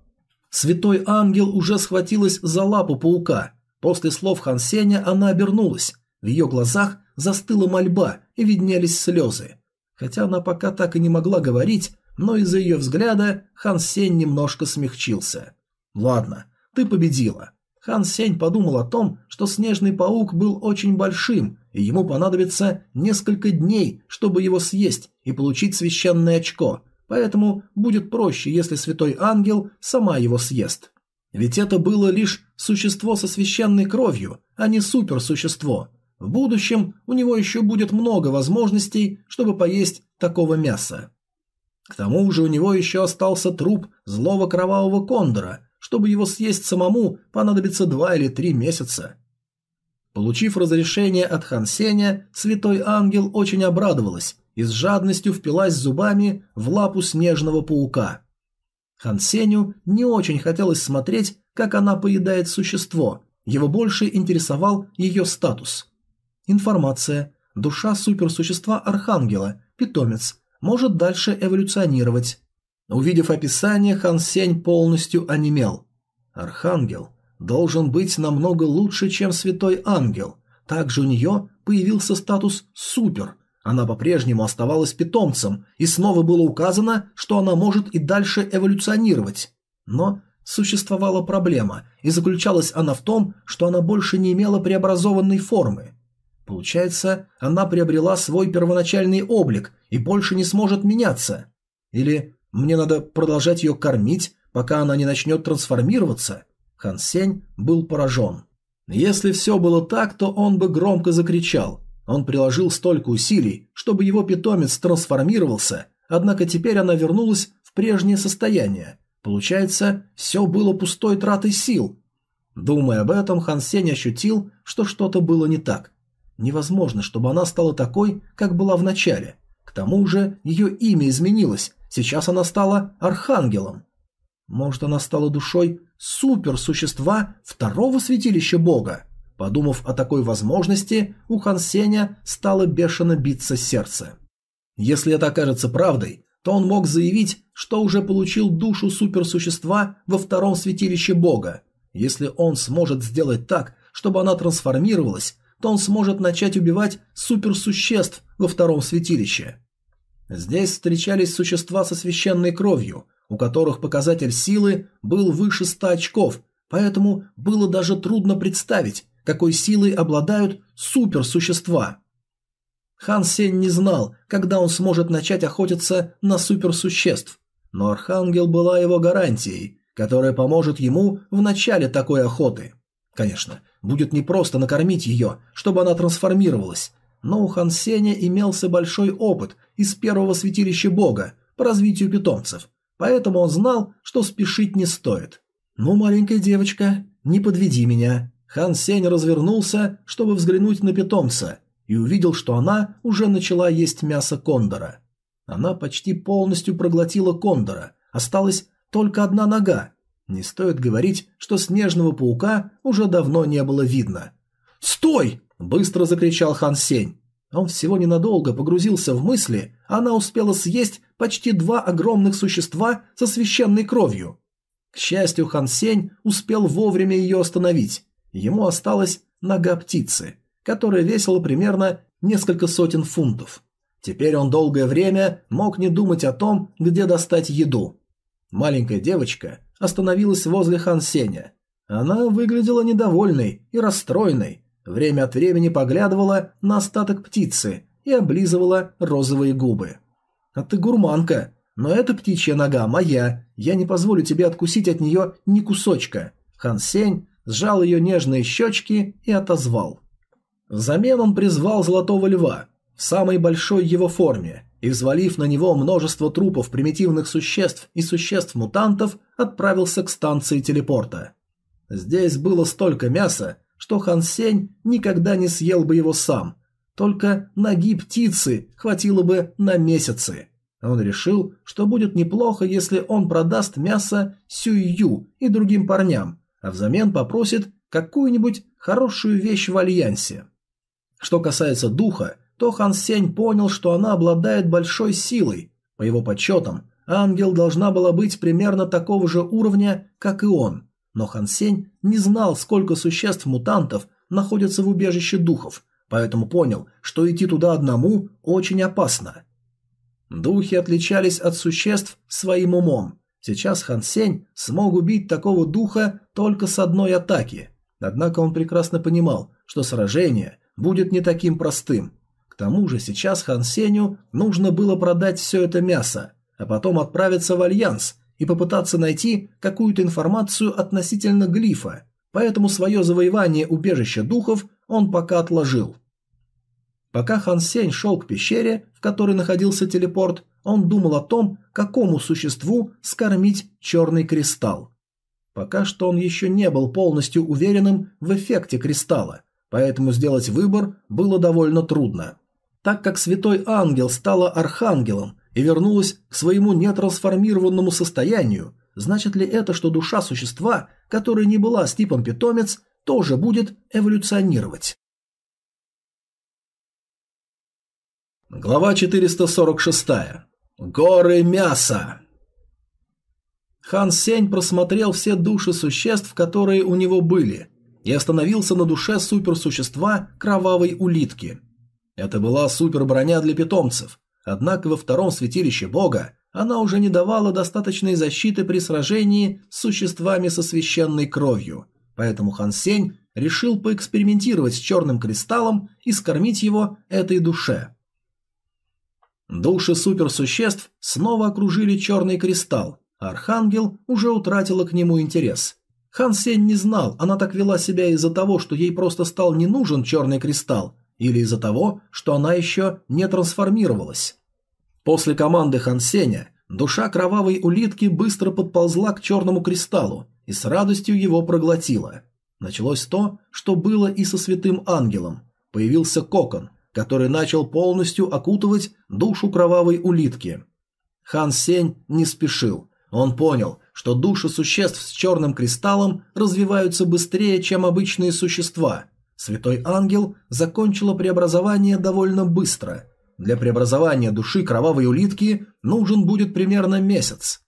Святой ангел уже схватилась за лапу паука. После слов Хан Сеня она обернулась. В ее глазах застыла мольба и виднелись слезы. Хотя она пока так и не могла говорить, но из-за ее взгляда Хан Сень немножко смягчился. «Ладно, ты победила». Хан Сень подумал о том, что снежный паук был очень большим, и ему понадобится несколько дней, чтобы его съесть и получить священное очко – поэтому будет проще, если святой ангел сама его съест. Ведь это было лишь существо со священной кровью, а не суперсущество. В будущем у него еще будет много возможностей, чтобы поесть такого мяса. К тому же у него еще остался труп злого кровавого кондора. Чтобы его съесть самому, понадобится два или три месяца. Получив разрешение от Хансеня, святой ангел очень обрадовалась и с жадностью впилась зубами в лапу снежного паука. Хан Сеню не очень хотелось смотреть, как она поедает существо, его больше интересовал ее статус. Информация. Душа суперсущества Архангела, питомец, может дальше эволюционировать. Увидев описание, Хан Сень полностью онемел. Архангел должен быть намного лучше, чем Святой Ангел. Также у нее появился статус «Супер», она по-прежнему оставалась питомцем, и снова было указано, что она может и дальше эволюционировать. Но существовала проблема, и заключалась она в том, что она больше не имела преобразованной формы. Получается, она приобрела свой первоначальный облик и больше не сможет меняться. Или мне надо продолжать ее кормить, пока она не начнет трансформироваться? Хан Сень был поражен. Если все было так, то он бы громко закричал, он приложил столько усилий, чтобы его питомец трансформировался, однако теперь она вернулась в прежнее состояние. Получается, все было пустой тратой сил. Думая об этом, Хан Сень ощутил, что что-то было не так. Невозможно, чтобы она стала такой, как была в начале. К тому же ее имя изменилось, сейчас она стала Архангелом. Может, она стала душой суперсущества второго святилища Бога? Подумав о такой возможности, у Хан Сеня стало бешено биться сердце. Если это окажется правдой, то он мог заявить, что уже получил душу суперсущества во втором святилище Бога. Если он сможет сделать так, чтобы она трансформировалась, то он сможет начать убивать суперсуществ во втором святилище. Здесь встречались существа со священной кровью, у которых показатель силы был выше 100 очков, поэтому было даже трудно представить, какой силой обладают суперсущества. Хан Сень не знал, когда он сможет начать охотиться на суперсуществ, но Архангел была его гарантией, которая поможет ему в начале такой охоты. Конечно, будет непросто накормить ее, чтобы она трансформировалась, но у Хан Сеня имелся большой опыт из первого святилища бога по развитию питомцев, поэтому он знал, что спешить не стоит. «Ну, маленькая девочка, не подведи меня». Хан Сень развернулся, чтобы взглянуть на питомца, и увидел, что она уже начала есть мясо кондора. Она почти полностью проглотила кондора, осталась только одна нога. Не стоит говорить, что снежного паука уже давно не было видно. «Стой!» – быстро закричал Хан Сень. Он всего ненадолго погрузился в мысли, а она успела съесть почти два огромных существа со священной кровью. К счастью, Хан Сень успел вовремя ее остановить. Ему осталась нога птицы – которая весила примерно несколько сотен фунтов. Теперь он долгое время мог не думать о том, где достать еду. Маленькая девочка остановилась возле Хан Сеня. Она выглядела недовольной и расстроенной, время от времени поглядывала на остаток птицы и облизывала розовые губы. «А ты гурманка, но эта птичья нога моя, я не позволю тебе откусить от нее ни кусочка». Хан Сень сжал ее нежные щечки и отозвал. Взамен он призвал Золотого Льва в самой большой его форме и, взвалив на него множество трупов примитивных существ и существ-мутантов, отправился к станции телепорта. Здесь было столько мяса, что Хан Сень никогда не съел бы его сам. Только ноги птицы хватило бы на месяцы. Он решил, что будет неплохо, если он продаст мясо Сюю и другим парням, а взамен попросит какую-нибудь хорошую вещь в альянсе. Что касается духа, то Хан Сень понял, что она обладает большой силой. По его подсчетам, ангел должна была быть примерно такого же уровня, как и он. Но Хан Сень не знал, сколько существ-мутантов находятся в убежище духов, поэтому понял, что идти туда одному очень опасно. Духи отличались от существ своим умом. Сейчас Хан Сень смог убить такого духа только с одной атаки. Однако он прекрасно понимал, что сражение будет не таким простым. К тому же сейчас Хан Сеню нужно было продать все это мясо, а потом отправиться в Альянс и попытаться найти какую-то информацию относительно глифа, поэтому свое завоевание убежища духов он пока отложил. Пока Хан Сень шел к пещере, в которой находился телепорт, он думал о том, какому существу скормить черный кристалл. Пока что он еще не был полностью уверенным в эффекте кристалла, поэтому сделать выбор было довольно трудно. Так как святой ангел стала архангелом и вернулась к своему нетрансформированному состоянию, значит ли это, что душа существа, которая не была с типом питомец, тоже будет эволюционировать? Глава 446. Горы мяса. Хан Сень просмотрел все души существ, которые у него были, и остановился на душе суперсущества кровавой улитки. Это была суперброня для питомцев, однако во втором святилище бога она уже не давала достаточной защиты при сражении с существами со священной кровью, поэтому Хан Сень решил поэкспериментировать с черным кристаллом и скормить его этой душе. Души суперсуществ снова окружили черный кристалл, Архангел уже утратила к нему интерес – Хан Сень не знал, она так вела себя из-за того, что ей просто стал не нужен черный кристалл, или из-за того, что она еще не трансформировалась. После команды Хан Сеня душа кровавой улитки быстро подползла к черному кристаллу и с радостью его проглотила. Началось то, что было и со святым ангелом. появился кокон, который начал полностью окутывать душу кровавой улитки. Хан Сень не спешил. Он понял, что души существ с черным кристаллом развиваются быстрее, чем обычные существа. Святой ангел закончила преобразование довольно быстро. Для преобразования души кровавой улитки нужен будет примерно месяц.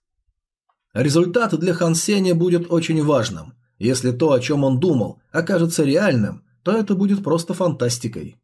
Результат для Хан Сеня будет очень важным. Если то, о чем он думал, окажется реальным, то это будет просто фантастикой.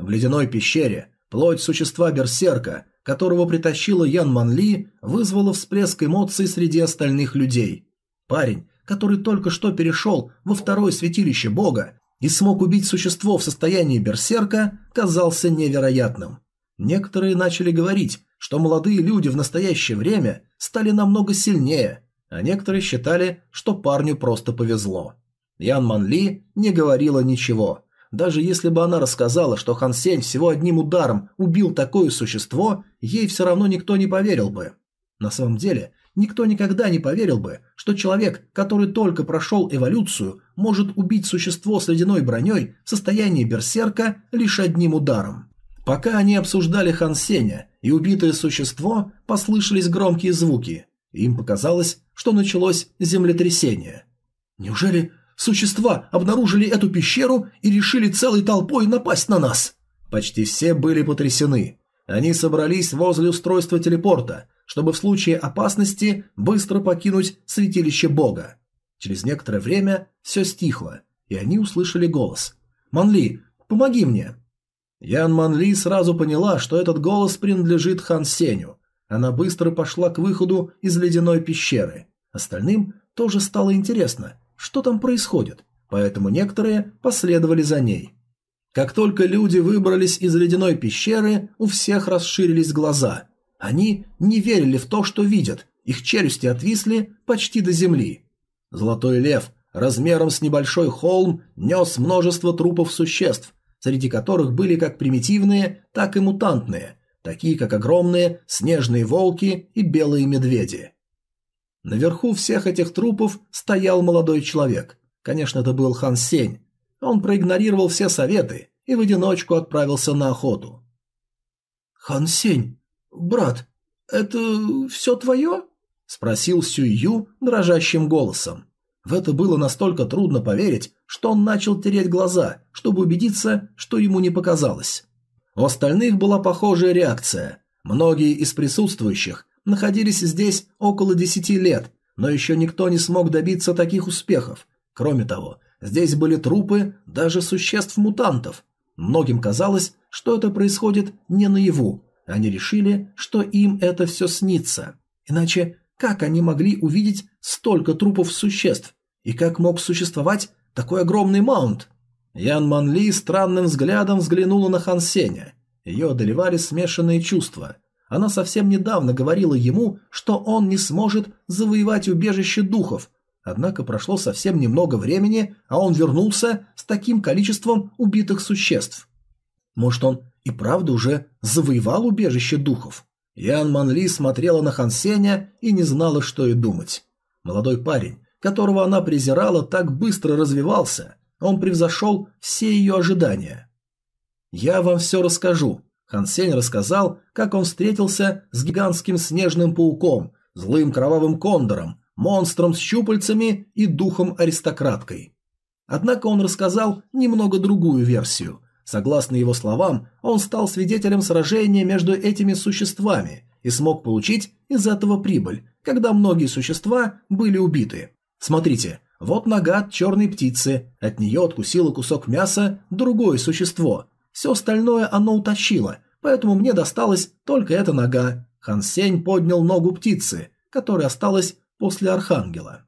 В ледяной пещере плоть существа берсерка которого притащила Ян Манли, вызвало всплеск эмоций среди остальных людей. Парень, который только что перешел во второе святилище бога и смог убить существо в состоянии берсерка, казался невероятным. Некоторые начали говорить, что молодые люди в настоящее время стали намного сильнее, а некоторые считали, что парню просто повезло. Ян Манли не говорила ничего, даже если бы она рассказала, что Хан Сень всего одним ударом убил такое существо, ей все равно никто не поверил бы. На самом деле, никто никогда не поверил бы, что человек, который только прошел эволюцию, может убить существо с ледяной броней в состоянии берсерка лишь одним ударом. Пока они обсуждали Хан Сеня и убитое существо, послышались громкие звуки. Им показалось, что началось землетрясение. Неужели Существа обнаружили эту пещеру и решили целой толпой напасть на нас. Почти все были потрясены. Они собрались возле устройства телепорта, чтобы в случае опасности быстро покинуть святилище бога. Через некоторое время все стихло, и они услышали голос. «Манли, помоги мне!» Ян Манли сразу поняла, что этот голос принадлежит Хан Сеню. Она быстро пошла к выходу из ледяной пещеры. Остальным тоже стало интересно, что там происходит, поэтому некоторые последовали за ней. Как только люди выбрались из ледяной пещеры, у всех расширились глаза. Они не верили в то, что видят, их челюсти отвисли почти до земли. Золотой лев размером с небольшой холм нес множество трупов существ, среди которых были как примитивные, так и мутантные, такие как огромные снежные волки и белые медведи. Наверху всех этих трупов стоял молодой человек. Конечно, это был Хан Сень. Он проигнорировал все советы и в одиночку отправился на охоту. «Хан Сень, брат, это все твое?» – спросил Сюй Ю дрожащим голосом. В это было настолько трудно поверить, что он начал тереть глаза, чтобы убедиться, что ему не показалось. У остальных была похожая реакция. Многие из присутствующих находились здесь около десяти лет, но еще никто не смог добиться таких успехов. Кроме того, здесь были трупы даже существ-мутантов. Многим казалось, что это происходит не наяву. Они решили, что им это все снится. Иначе как они могли увидеть столько трупов существ? И как мог существовать такой огромный маунт? Ян Манли странным взглядом взглянула на Хан Сеня. Ее одолевали смешанные чувства – она совсем недавно говорила ему, что он не сможет завоевать убежище духов, однако прошло совсем немного времени, а он вернулся с таким количеством убитых существ. Может, он и правда уже завоевал убежище духов? Ян Манли смотрела на Хан Сеня и не знала, что и думать. Молодой парень, которого она презирала, так быстро развивался, он превзошел все ее ожидания. «Я вам все расскажу», Хан Сень рассказал, как он встретился с гигантским снежным пауком, злым кровавым кондором, монстром с щупальцами и духом-аристократкой. Однако он рассказал немного другую версию. Согласно его словам, он стал свидетелем сражения между этими существами и смог получить из этого прибыль, когда многие существа были убиты. Смотрите, вот нога от черной птицы, от нее откусило кусок мяса другое существо, все остальное оно утащило, поэтому мне досталась только эта нога. Хан Сень поднял ногу птицы, которая осталась после Архангела.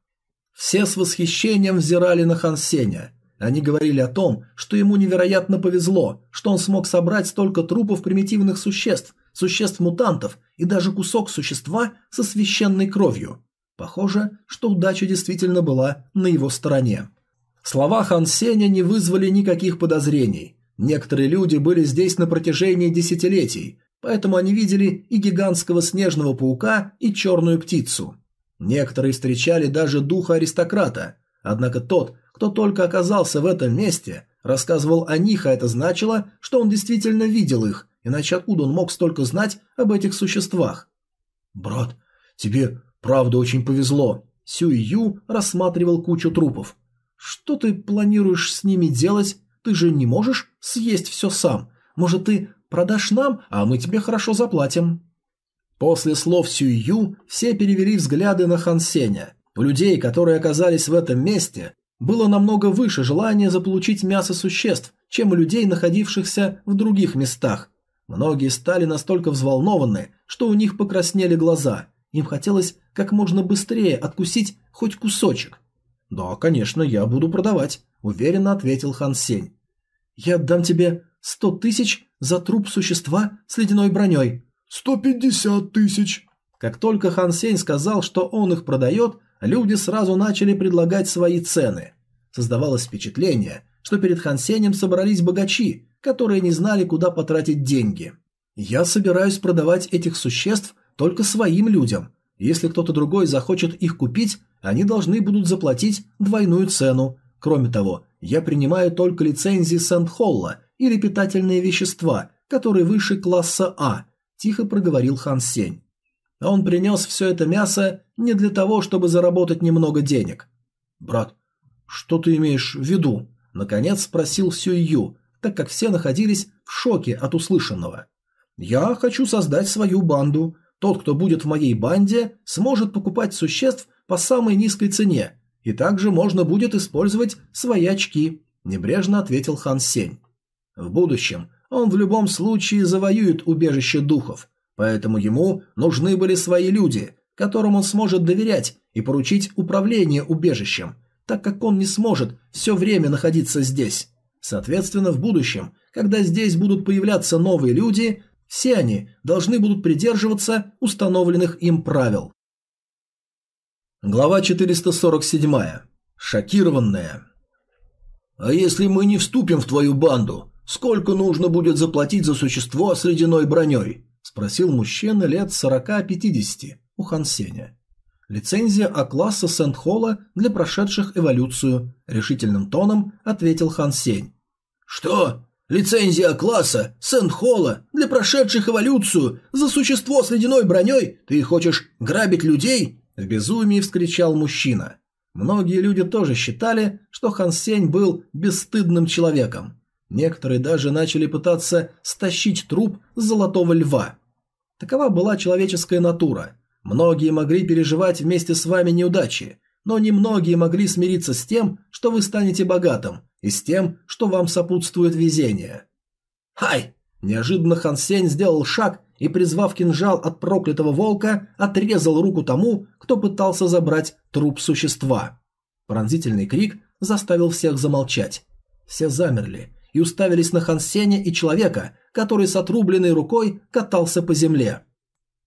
Все с восхищением взирали на Хан Сеня. Они говорили о том, что ему невероятно повезло, что он смог собрать столько трупов примитивных существ, существ-мутантов и даже кусок существа со священной кровью. Похоже, что удача действительно была на его стороне. Слова Хан Сеня не вызвали никаких подозрений. Некоторые люди были здесь на протяжении десятилетий, поэтому они видели и гигантского снежного паука, и черную птицу. Некоторые встречали даже духа аристократа, однако тот, кто только оказался в этом месте, рассказывал о них, а это значило, что он действительно видел их, иначе откуда он мог столько знать об этих существах? «Брат, тебе правда очень повезло», Сюй Ю рассматривал кучу трупов. «Что ты планируешь с ними делать? Ты же не можешь съесть все сам. Может, ты продашь нам, а мы тебе хорошо заплатим?» После слов Сюй Ю все перевели взгляды на Хан Сеня. У людей, которые оказались в этом месте, было намного выше желание заполучить мясо существ, чем у людей, находившихся в других местах. Многие стали настолько взволнованы, что у них покраснели глаза. Им хотелось как можно быстрее откусить хоть кусочек. «Да, конечно, я буду продавать», – уверенно ответил Хан Сень. «Я отдам тебе сто тысяч за труп существа с ледяной броней». «Сто пятьдесят тысяч». Как только Хан Сень сказал, что он их продает, люди сразу начали предлагать свои цены. Создавалось впечатление, что перед Хан Сенем собрались богачи, которые не знали, куда потратить деньги. «Я собираюсь продавать этих существ только своим людям. Если кто-то другой захочет их купить, они должны будут заплатить двойную цену. Кроме того, я принимаю только лицензии Сент-Холла или питательные вещества, которые выше класса А, тихо проговорил Хан Сень. Он принес все это мясо не для того, чтобы заработать немного денег. «Брат, что ты имеешь в виду?» – наконец спросил Сюй Ю, так как все находились в шоке от услышанного. «Я хочу создать свою банду. Тот, кто будет в моей банде, сможет покупать существ по самой низкой цене, и также можно будет использовать свои очки», – небрежно ответил Хан Сень. В будущем он в любом случае завоюет убежище духов, поэтому ему нужны были свои люди, которым он сможет доверять и поручить управление убежищем, так как он не сможет все время находиться здесь. Соответственно, в будущем, когда здесь будут появляться новые люди, все они должны будут придерживаться установленных им правил. Глава 447. Шокированная. «А если мы не вступим в твою банду, сколько нужно будет заплатить за существо с ледяной броней?» – спросил мужчина лет 40-50 у Хансеня. «Лицензия А-класса Сент-Холла для прошедших эволюцию», – решительным тоном ответил Хан Сень. «Что? Лицензия класса Сент-Холла для прошедших эволюцию за существо с ледяной броней? Ты хочешь грабить людей?» В безумии вскричал мужчина. Многие люди тоже считали, что Хан Сень был бесстыдным человеком. Некоторые даже начали пытаться стащить труп золотого льва. Такова была человеческая натура. Многие могли переживать вместе с вами неудачи, но немногие могли смириться с тем, что вы станете богатым, и с тем, что вам сопутствует везение. «Хай!» Неожиданно Хан Сень сделал шаг и, призвав кинжал от проклятого волка, отрезал руку тому, кто пытался забрать труп существа. Пронзительный крик заставил всех замолчать. Все замерли и уставились на Хан Сеня и человека, который с отрубленной рукой катался по земле.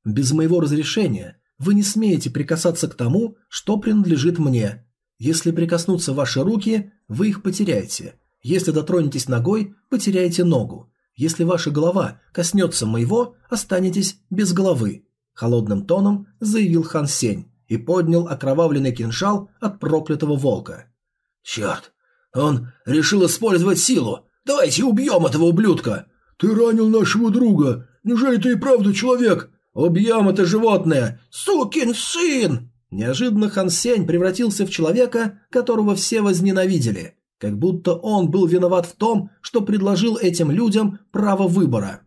«Без моего разрешения вы не смеете прикасаться к тому, что принадлежит мне. Если прикоснутся ваши руки, вы их потеряете. Если дотронетесь ногой, потеряете ногу. Если ваша голова коснется моего, останетесь без головы», – холодным тоном заявил Хан Сень и поднял окровавленный кинжал от проклятого волка. «Черт! Он решил использовать силу! Давайте убьем этого ублюдка!» «Ты ранил нашего друга! Неужели ты и правда человек?» «Убьем это животное! Сукин сын!» Неожиданно Хан Сень превратился в человека, которого все возненавидели, как будто он был виноват в том, что предложил этим людям право выбора.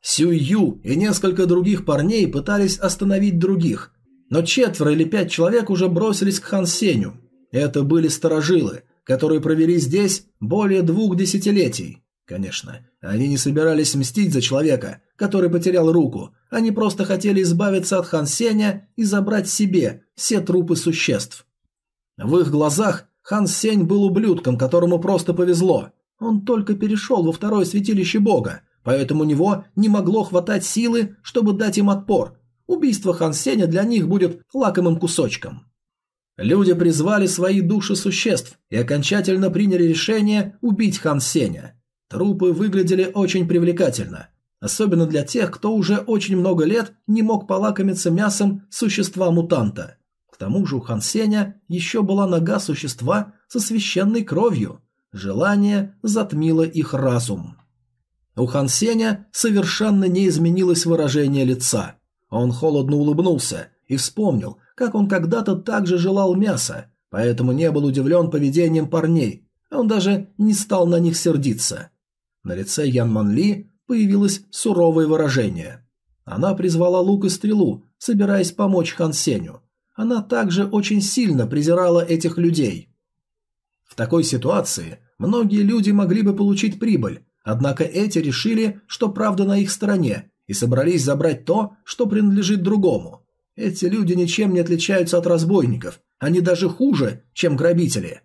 Сюй Ю и несколько других парней пытались остановить других, но четверо или пять человек уже бросились к Хан Сенью. Это были сторожилы, которые провели здесь более двух десятилетий. Конечно, они не собирались мстить за человека, который потерял руку, они просто хотели избавиться от Хан Сеня и забрать себе все трупы существ. В их глазах Хан Сень был ублюдком, которому просто повезло. Он только перешел во второе святилище бога, поэтому у него не могло хватать силы, чтобы дать им отпор. Убийство Хан Сеня для них будет лакомым кусочком. Люди призвали свои души существ и окончательно приняли решение убить Хан Сеня. Трупы выглядели очень привлекательно, особенно для тех, кто уже очень много лет не мог полакомиться мясом существа-мутанта. Тому же у Хан Сеня еще была нога существа со священной кровью. Желание затмило их разум. У Хан Сеня совершенно не изменилось выражение лица. Он холодно улыбнулся и вспомнил, как он когда-то также желал мяса, поэтому не был удивлен поведением парней, он даже не стал на них сердиться. На лице Ян Ман Ли появилось суровое выражение. Она призвала лук и стрелу, собираясь помочь Хан Сеню. Она также очень сильно презирала этих людей. В такой ситуации многие люди могли бы получить прибыль, однако эти решили, что правда на их стороне, и собрались забрать то, что принадлежит другому. Эти люди ничем не отличаются от разбойников, они даже хуже, чем грабители.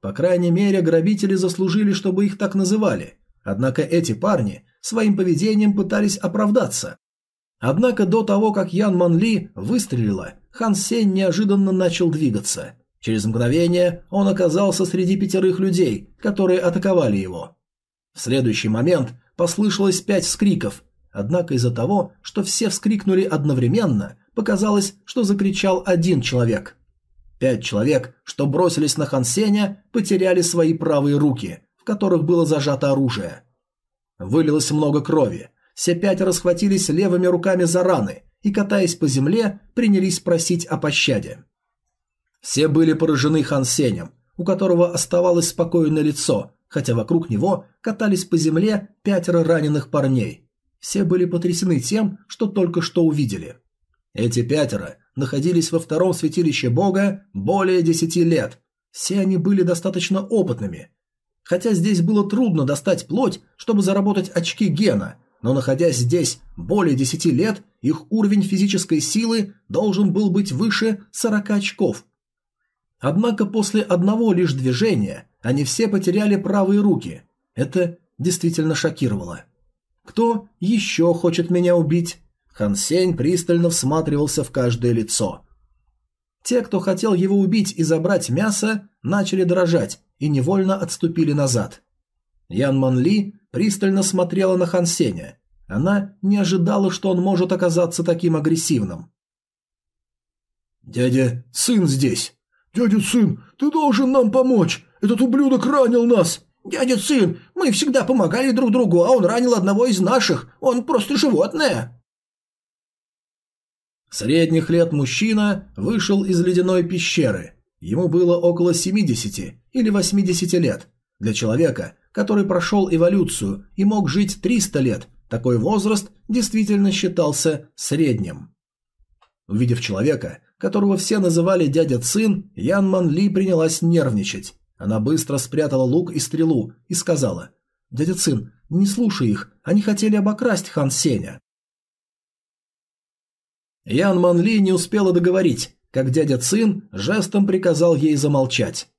По крайней мере, грабители заслужили, чтобы их так называли. Однако эти парни своим поведением пытались оправдаться. Однако до того, как Ян Ман Ли выстрелила, Хан Сень неожиданно начал двигаться. Через мгновение он оказался среди пятерых людей, которые атаковали его. В следующий момент послышалось пять вскриков, однако из-за того, что все вскрикнули одновременно, показалось, что закричал один человек. Пять человек, что бросились на Хан Сеня, потеряли свои правые руки, в которых было зажато оружие. Вылилось много крови. Все пятеро схватились левыми руками за раны и, катаясь по земле, принялись просить о пощаде. Все были поражены Хан Сенем, у которого оставалось спокойное лицо, хотя вокруг него катались по земле пятеро раненых парней. Все были потрясены тем, что только что увидели. Эти пятеро находились во втором святилище бога более десяти лет. Все они были достаточно опытными. Хотя здесь было трудно достать плоть, чтобы заработать очки гена, но находясь здесь более десяти лет, их уровень физической силы должен был быть выше 40 очков, Однако после одного лишь движения они все потеряли правые руки. Это действительно шокировало. «Кто еще хочет меня убить?» Хан Сень пристально всматривался в каждое лицо. Те, кто хотел его убить и забрать мясо, начали дрожать и невольно отступили назад. Ян Ман Ли пристально смотрела на Хан Сеня. Она не ожидала, что он может оказаться таким агрессивным. «Дядя, сын здесь!» «Дядя Цин, ты должен нам помочь! Этот ублюдок ранил нас!» «Дядя Цин, мы всегда помогали друг другу, а он ранил одного из наших. Он просто животное!» Средних лет мужчина вышел из ледяной пещеры. Ему было около 70 или 80 лет. Для человека, который прошел эволюцию и мог жить 300 лет, такой возраст действительно считался средним. Увидев человека, которого все называли дядя Цин, Ян Ман Ли принялась нервничать. Она быстро спрятала лук и стрелу и сказала «Дядя Цин, не слушай их, они хотели обокрасть хан Сеня». Ян Ман Ли не успела договорить, как дядя Цин жестом приказал ей замолчать.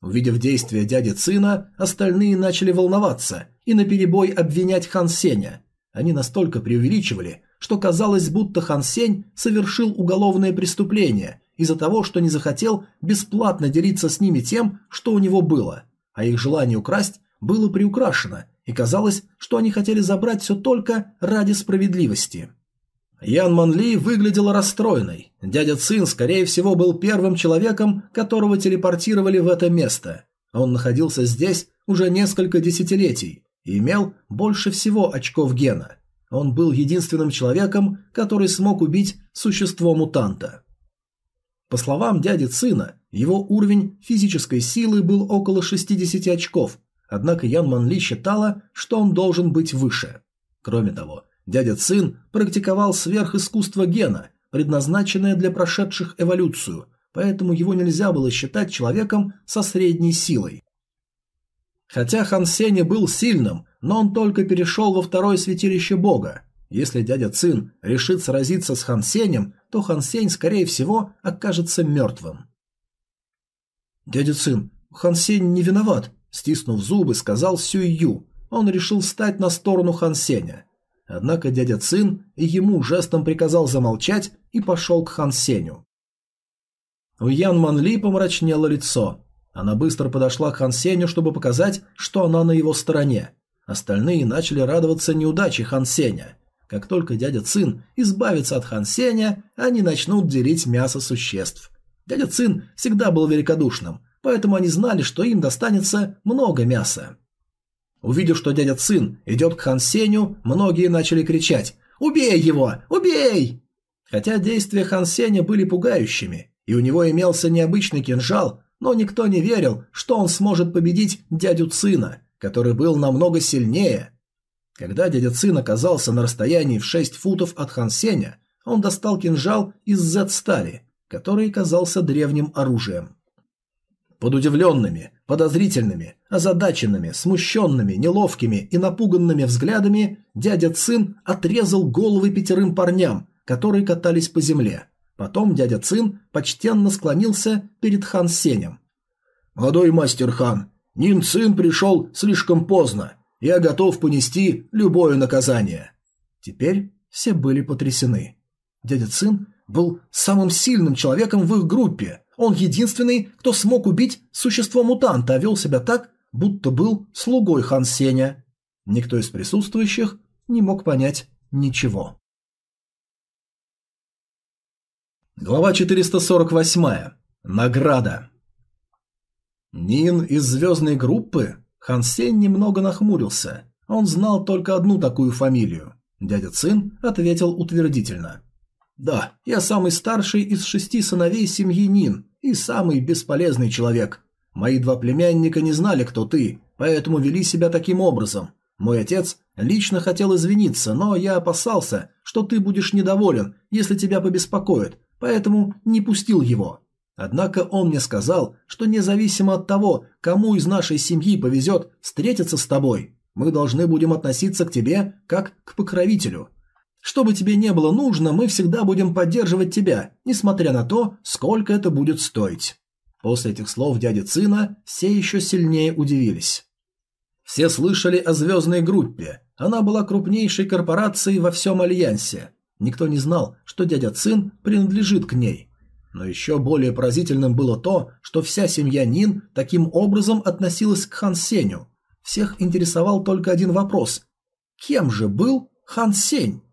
Увидев действия дяди Цина, остальные начали волноваться и наперебой обвинять хан Сеня. Они настолько преувеличивали, что казалось, будто Хан Сень совершил уголовное преступление из-за того, что не захотел бесплатно делиться с ними тем, что у него было, а их желание украсть было приукрашено, и казалось, что они хотели забрать все только ради справедливости. Ян Манли выглядела расстроенной. Дядя Цин, скорее всего, был первым человеком, которого телепортировали в это место. Он находился здесь уже несколько десятилетий и имел больше всего очков гена – он был единственным человеком, который смог убить существо-мутанта. По словам дяди Цина, его уровень физической силы был около 60 очков, однако Ян Манли считала, что он должен быть выше. Кроме того, дядя Цин практиковал сверхискусство гена, предназначенное для прошедших эволюцию, поэтому его нельзя было считать человеком со средней силой. Хотя Хан Сеня был сильным, но он только перешел во второе святилище бога. Если дядя Цин решит сразиться с Хан Сенем, то Хан Сень, скорее всего, окажется мертвым. «Дядя Цин, Хан Сень не виноват», – стиснув зубы, сказал Сюй Ю. Он решил встать на сторону Хан Сеня. Однако дядя Цин и ему жестом приказал замолчать и пошел к Хан Сеню. У Ян Манли помрачнело лицо. Она быстро подошла к Хан Сеню, чтобы показать, что она на его стороне. Остальные начали радоваться неудаче Хан Сеня. Как только дядя Цин избавится от Хан Сеня, они начнут делить мясо существ. Дядя Цин всегда был великодушным, поэтому они знали, что им достанется много мяса. Увидев, что дядя Цин идет к Хан Сеню, многие начали кричать «Убей его! Убей!». Хотя действия Хан Сеня были пугающими, и у него имелся необычный кинжал, но никто не верил, что он сможет победить дядю Цина, который был намного сильнее. Когда дядя Цин оказался на расстоянии в 6 футов от Хан Сеня, он достал кинжал из Z-стали, который казался древним оружием. Под удивленными, подозрительными, озадаченными, смущенными, неловкими и напуганными взглядами дядя Цин отрезал головы пятерым парням, которые катались по земле. Потом дядя Цин почтенно склонился перед хан Сенем. «Молодой мастер хан, Нин Цин пришел слишком поздно. Я готов понести любое наказание». Теперь все были потрясены. Дядя Цин был самым сильным человеком в их группе. Он единственный, кто смог убить существо-мутанта, а вел себя так, будто был слугой Хан Сеня. Никто из присутствующих не мог понять ничего. Глава 448. Награда. Нин из звездной группы? Хан Сень немного нахмурился. Он знал только одну такую фамилию. Дядя Цин ответил утвердительно. «Да, я самый старший из шести сыновей семьи Нин и самый бесполезный человек. Мои два племянника не знали, кто ты, поэтому вели себя таким образом. Мой отец лично хотел извиниться, но я опасался, что ты будешь недоволен, если тебя побеспокоит, поэтому не пустил его. Однако он мне сказал, что независимо от того, кому из нашей семьи повезет встретиться с тобой, мы должны будем относиться к тебе как к покровителю, что бы тебе не было нужно, мы всегда будем поддерживать тебя, несмотря на то, сколько это будет стоить». После этих слов дяди Цина все еще сильнее удивились. Все слышали о звездной группе. Она была крупнейшей корпорацией во всем Альянсе. Никто не знал, что дядя Цин принадлежит к ней. Но еще более поразительным было то, что вся семья Нин таким образом относилась к Хан Сеню. Всех интересовал только один вопрос. Кем же был Хан Сень?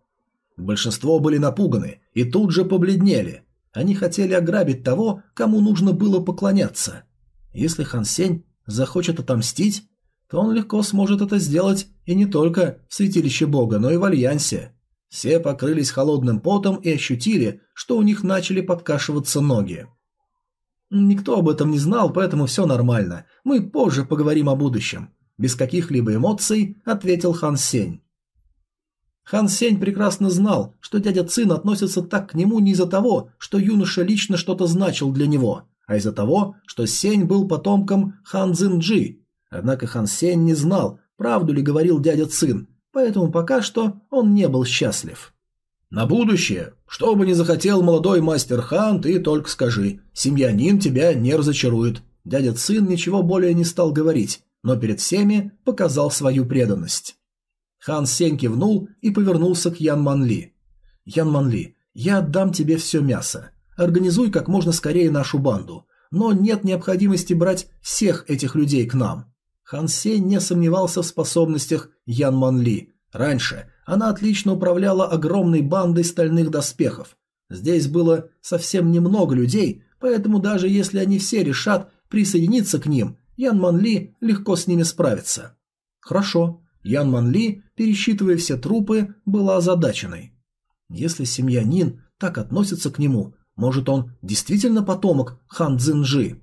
Большинство были напуганы и тут же побледнели. Они хотели ограбить того, кому нужно было поклоняться. Если Хан Сень захочет отомстить, то он легко сможет это сделать и не только в Святилище Бога, но и в Альянсе. Все покрылись холодным потом и ощутили, что у них начали подкашиваться ноги. Никто об этом не знал, поэтому все нормально. Мы позже поговорим о будущем. Без каких-либо эмоций ответил Хан Сень. Хан Сень прекрасно знал, что дядя Цин относится так к нему не из-за того, что юноша лично что-то значил для него, а из-за того, что Сень был потомком Хан Цзинджи. Однако Хан Сень не знал, правду ли говорил дядя Цин, поэтому пока что он не был счастлив. «На будущее, что бы ни захотел молодой мастер Хан, ты только скажи, семьянин тебя не разочарует». Дядя Цин ничего более не стал говорить, но перед всеми показал свою преданность. Хан Сень кивнул и повернулся к Ян Манли. «Ян Манли, я отдам тебе все мясо. Организуй как можно скорее нашу банду. Но нет необходимости брать всех этих людей к нам». Хан Сень не сомневался в способностях Ян Манли. Раньше она отлично управляла огромной бандой стальных доспехов. Здесь было совсем немного людей, поэтому даже если они все решат присоединиться к ним, Ян Манли легко с ними справится. «Хорошо», Ян Манли, пересчитывая все трупы, была озадаченной. Если семья Нин так относится к нему, может он действительно потомок Хан Цзинжи?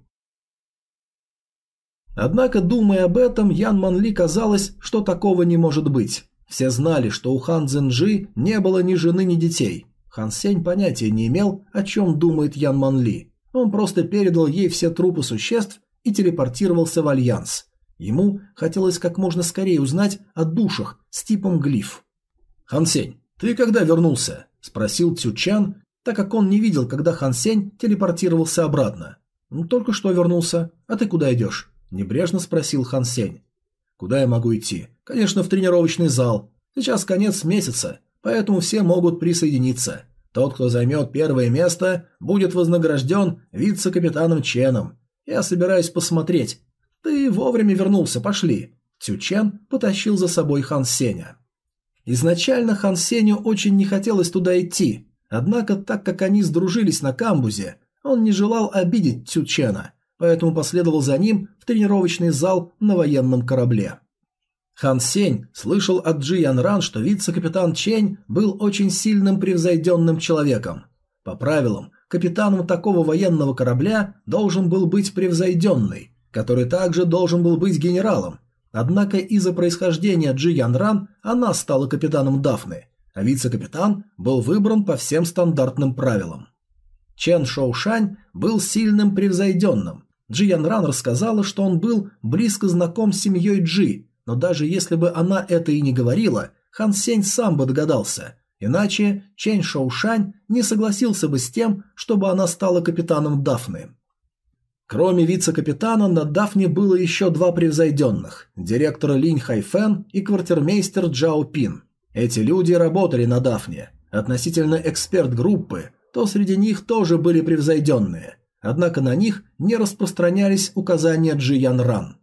Однако, думая об этом, Ян Манли казалось, что такого не может быть. Все знали, что у Хан Цзинжи не было ни жены, ни детей. Хан Сень понятия не имел, о чем думает Ян Манли. Он просто передал ей все трупы существ и телепортировался в Альянс. Ему хотелось как можно скорее узнать о душах с типом глиф. «Хан Сень, ты когда вернулся?» – спросил Цючан, так как он не видел, когда Хан Сень телепортировался обратно. «Ну, только что вернулся. А ты куда идешь?» – небрежно спросил Хан Сень. «Куда я могу идти? Конечно, в тренировочный зал. Сейчас конец месяца, поэтому все могут присоединиться. Тот, кто займет первое место, будет вознагражден вице-капитаном Ченом. Я собираюсь посмотреть, «Ты вовремя вернулся, пошли!» Цючен потащил за собой Хан Сеня. Изначально Хан Сеню очень не хотелось туда идти, однако так как они сдружились на камбузе, он не желал обидеть Цючена, поэтому последовал за ним в тренировочный зал на военном корабле. Хан Сень слышал от Джи Ян Ран, что вице-капитан Чень был очень сильным превзойденным человеком. По правилам, капитаном такого военного корабля должен был быть превзойденный, который также должен был быть генералом. Однако из-за происхождения Джи Ян Ран она стала капитаном Дафны, а вице-капитан был выбран по всем стандартным правилам. Чен Шоушань был сильным превзойденным. Джи Ян Ран рассказала, что он был близко знаком с семьей Джи, но даже если бы она это и не говорила, Хан Сень сам бы догадался. Иначе Чен Шоушань не согласился бы с тем, чтобы она стала капитаном Дафны. Кроме вице-капитана, на Дафне было еще два превзойденных – директор Линь Хайфен и квартирмейстер Джао Пин. Эти люди работали на Дафне. Относительно эксперт группы, то среди них тоже были превзойденные, однако на них не распространялись указания Джи Ян Ран.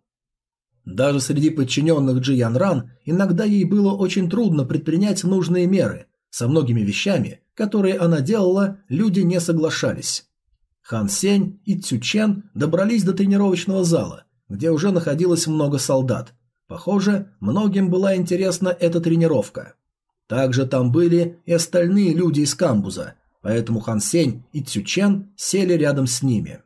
Даже среди подчиненных Джи Ян Ран иногда ей было очень трудно предпринять нужные меры. Со многими вещами, которые она делала, люди не соглашались. Хан Сень и Цю Чен добрались до тренировочного зала, где уже находилось много солдат. Похоже, многим была интересна эта тренировка. Также там были и остальные люди из камбуза, поэтому Хан Сень и Цючен сели рядом с ними.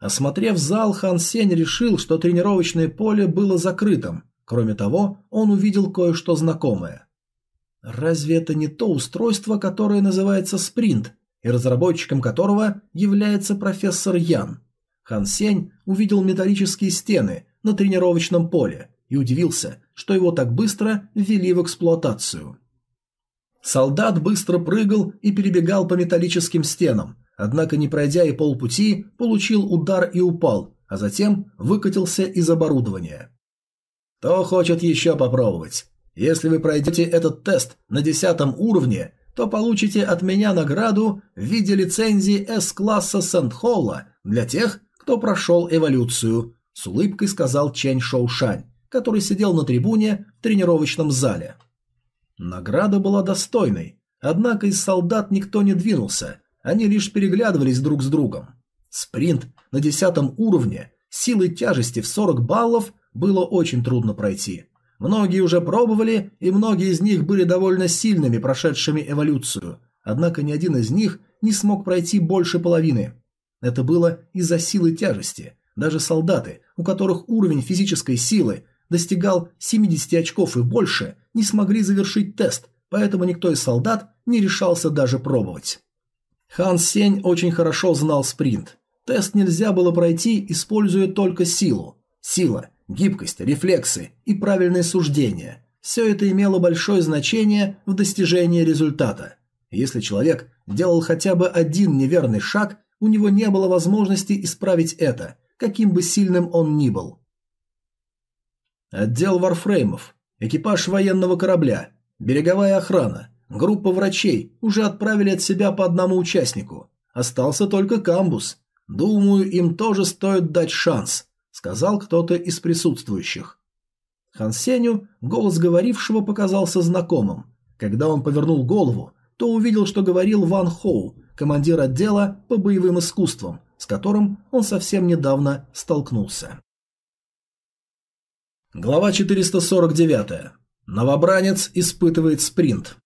Осмотрев зал, Хан Сень решил, что тренировочное поле было закрытым. Кроме того, он увидел кое-что знакомое. Разве это не то устройство, которое называется спринт, и разработчиком которого является профессор Ян? Хан Сень увидел металлические стены на тренировочном поле и удивился, что его так быстро ввели в эксплуатацию. Солдат быстро прыгал и перебегал по металлическим стенам, однако не пройдя и полпути, получил удар и упал, а затем выкатился из оборудования. Кто хочет еще попробовать? Если вы пройдете этот тест на десятом уровне, то получите от меня награду в виде лицензии С-класса Сент-Холла для тех, кто прошел эволюцию, с улыбкой сказал Чэнь Шоушань, который сидел на трибуне в тренировочном зале. Награда была достойной, однако из солдат никто не двинулся, они лишь переглядывались друг с другом. Спринт на десятом уровне, силой тяжести в 40 баллов было очень трудно пройти. Многие уже пробовали, и многие из них были довольно сильными, прошедшими эволюцию, однако ни один из них не смог пройти больше половины. Это было из-за силы тяжести. Даже солдаты, у которых уровень физической силы достигал 70 очков и больше, не смогли завершить тест, поэтому никто из солдат не решался даже пробовать. Хан Сень очень хорошо знал спринт. Тест нельзя было пройти, используя только силу. Сила, гибкость, рефлексы и правильное суждение – все это имело большое значение в достижении результата. Если человек делал хотя бы один неверный шаг, у него не было возможности исправить это, каким бы сильным он ни был. Отдел варфреймов, экипаж военного корабля, береговая охрана, группа врачей уже отправили от себя по одному участнику. Остался только камбус. Думаю, им тоже стоит дать шанс, сказал кто-то из присутствующих. Хан Сеню голос говорившего показался знакомым. Когда он повернул голову, то увидел, что говорил Ван Хоу, командир отдела по боевым искусствам, с которым он совсем недавно столкнулся. Глава 449. Новобранец испытывает спринт.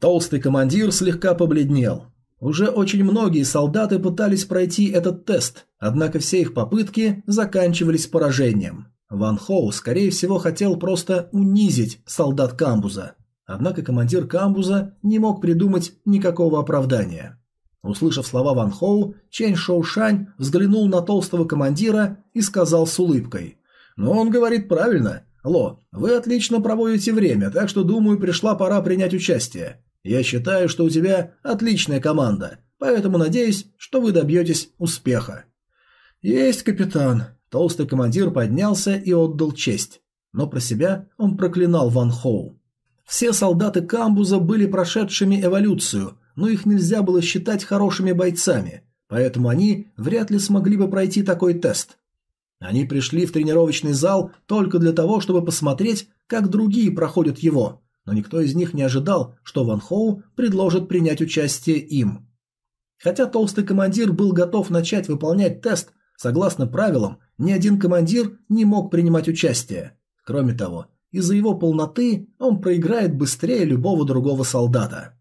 Толстый командир слегка побледнел. Уже очень многие солдаты пытались пройти этот тест, однако все их попытки заканчивались поражением. Ван Хоу, скорее всего, хотел просто унизить солдат Камбуза. Однако командир Камбуза не мог придумать никакого оправдания. Услышав слова Ван Хоу, Чэнь Шоушань взглянул на толстого командира и сказал с улыбкой. «Но он говорит правильно. Ло, вы отлично проводите время, так что, думаю, пришла пора принять участие. Я считаю, что у тебя отличная команда, поэтому надеюсь, что вы добьетесь успеха». «Есть, капитан». Толстый командир поднялся и отдал честь. Но про себя он проклинал Ван Хоу. Все солдаты камбуза были прошедшими эволюцию – но их нельзя было считать хорошими бойцами, поэтому они вряд ли смогли бы пройти такой тест. Они пришли в тренировочный зал только для того, чтобы посмотреть, как другие проходят его, но никто из них не ожидал, что Ван Хоу предложит принять участие им. Хотя толстый командир был готов начать выполнять тест, согласно правилам, ни один командир не мог принимать участие. Кроме того, из-за его полноты он проиграет быстрее любого другого солдата.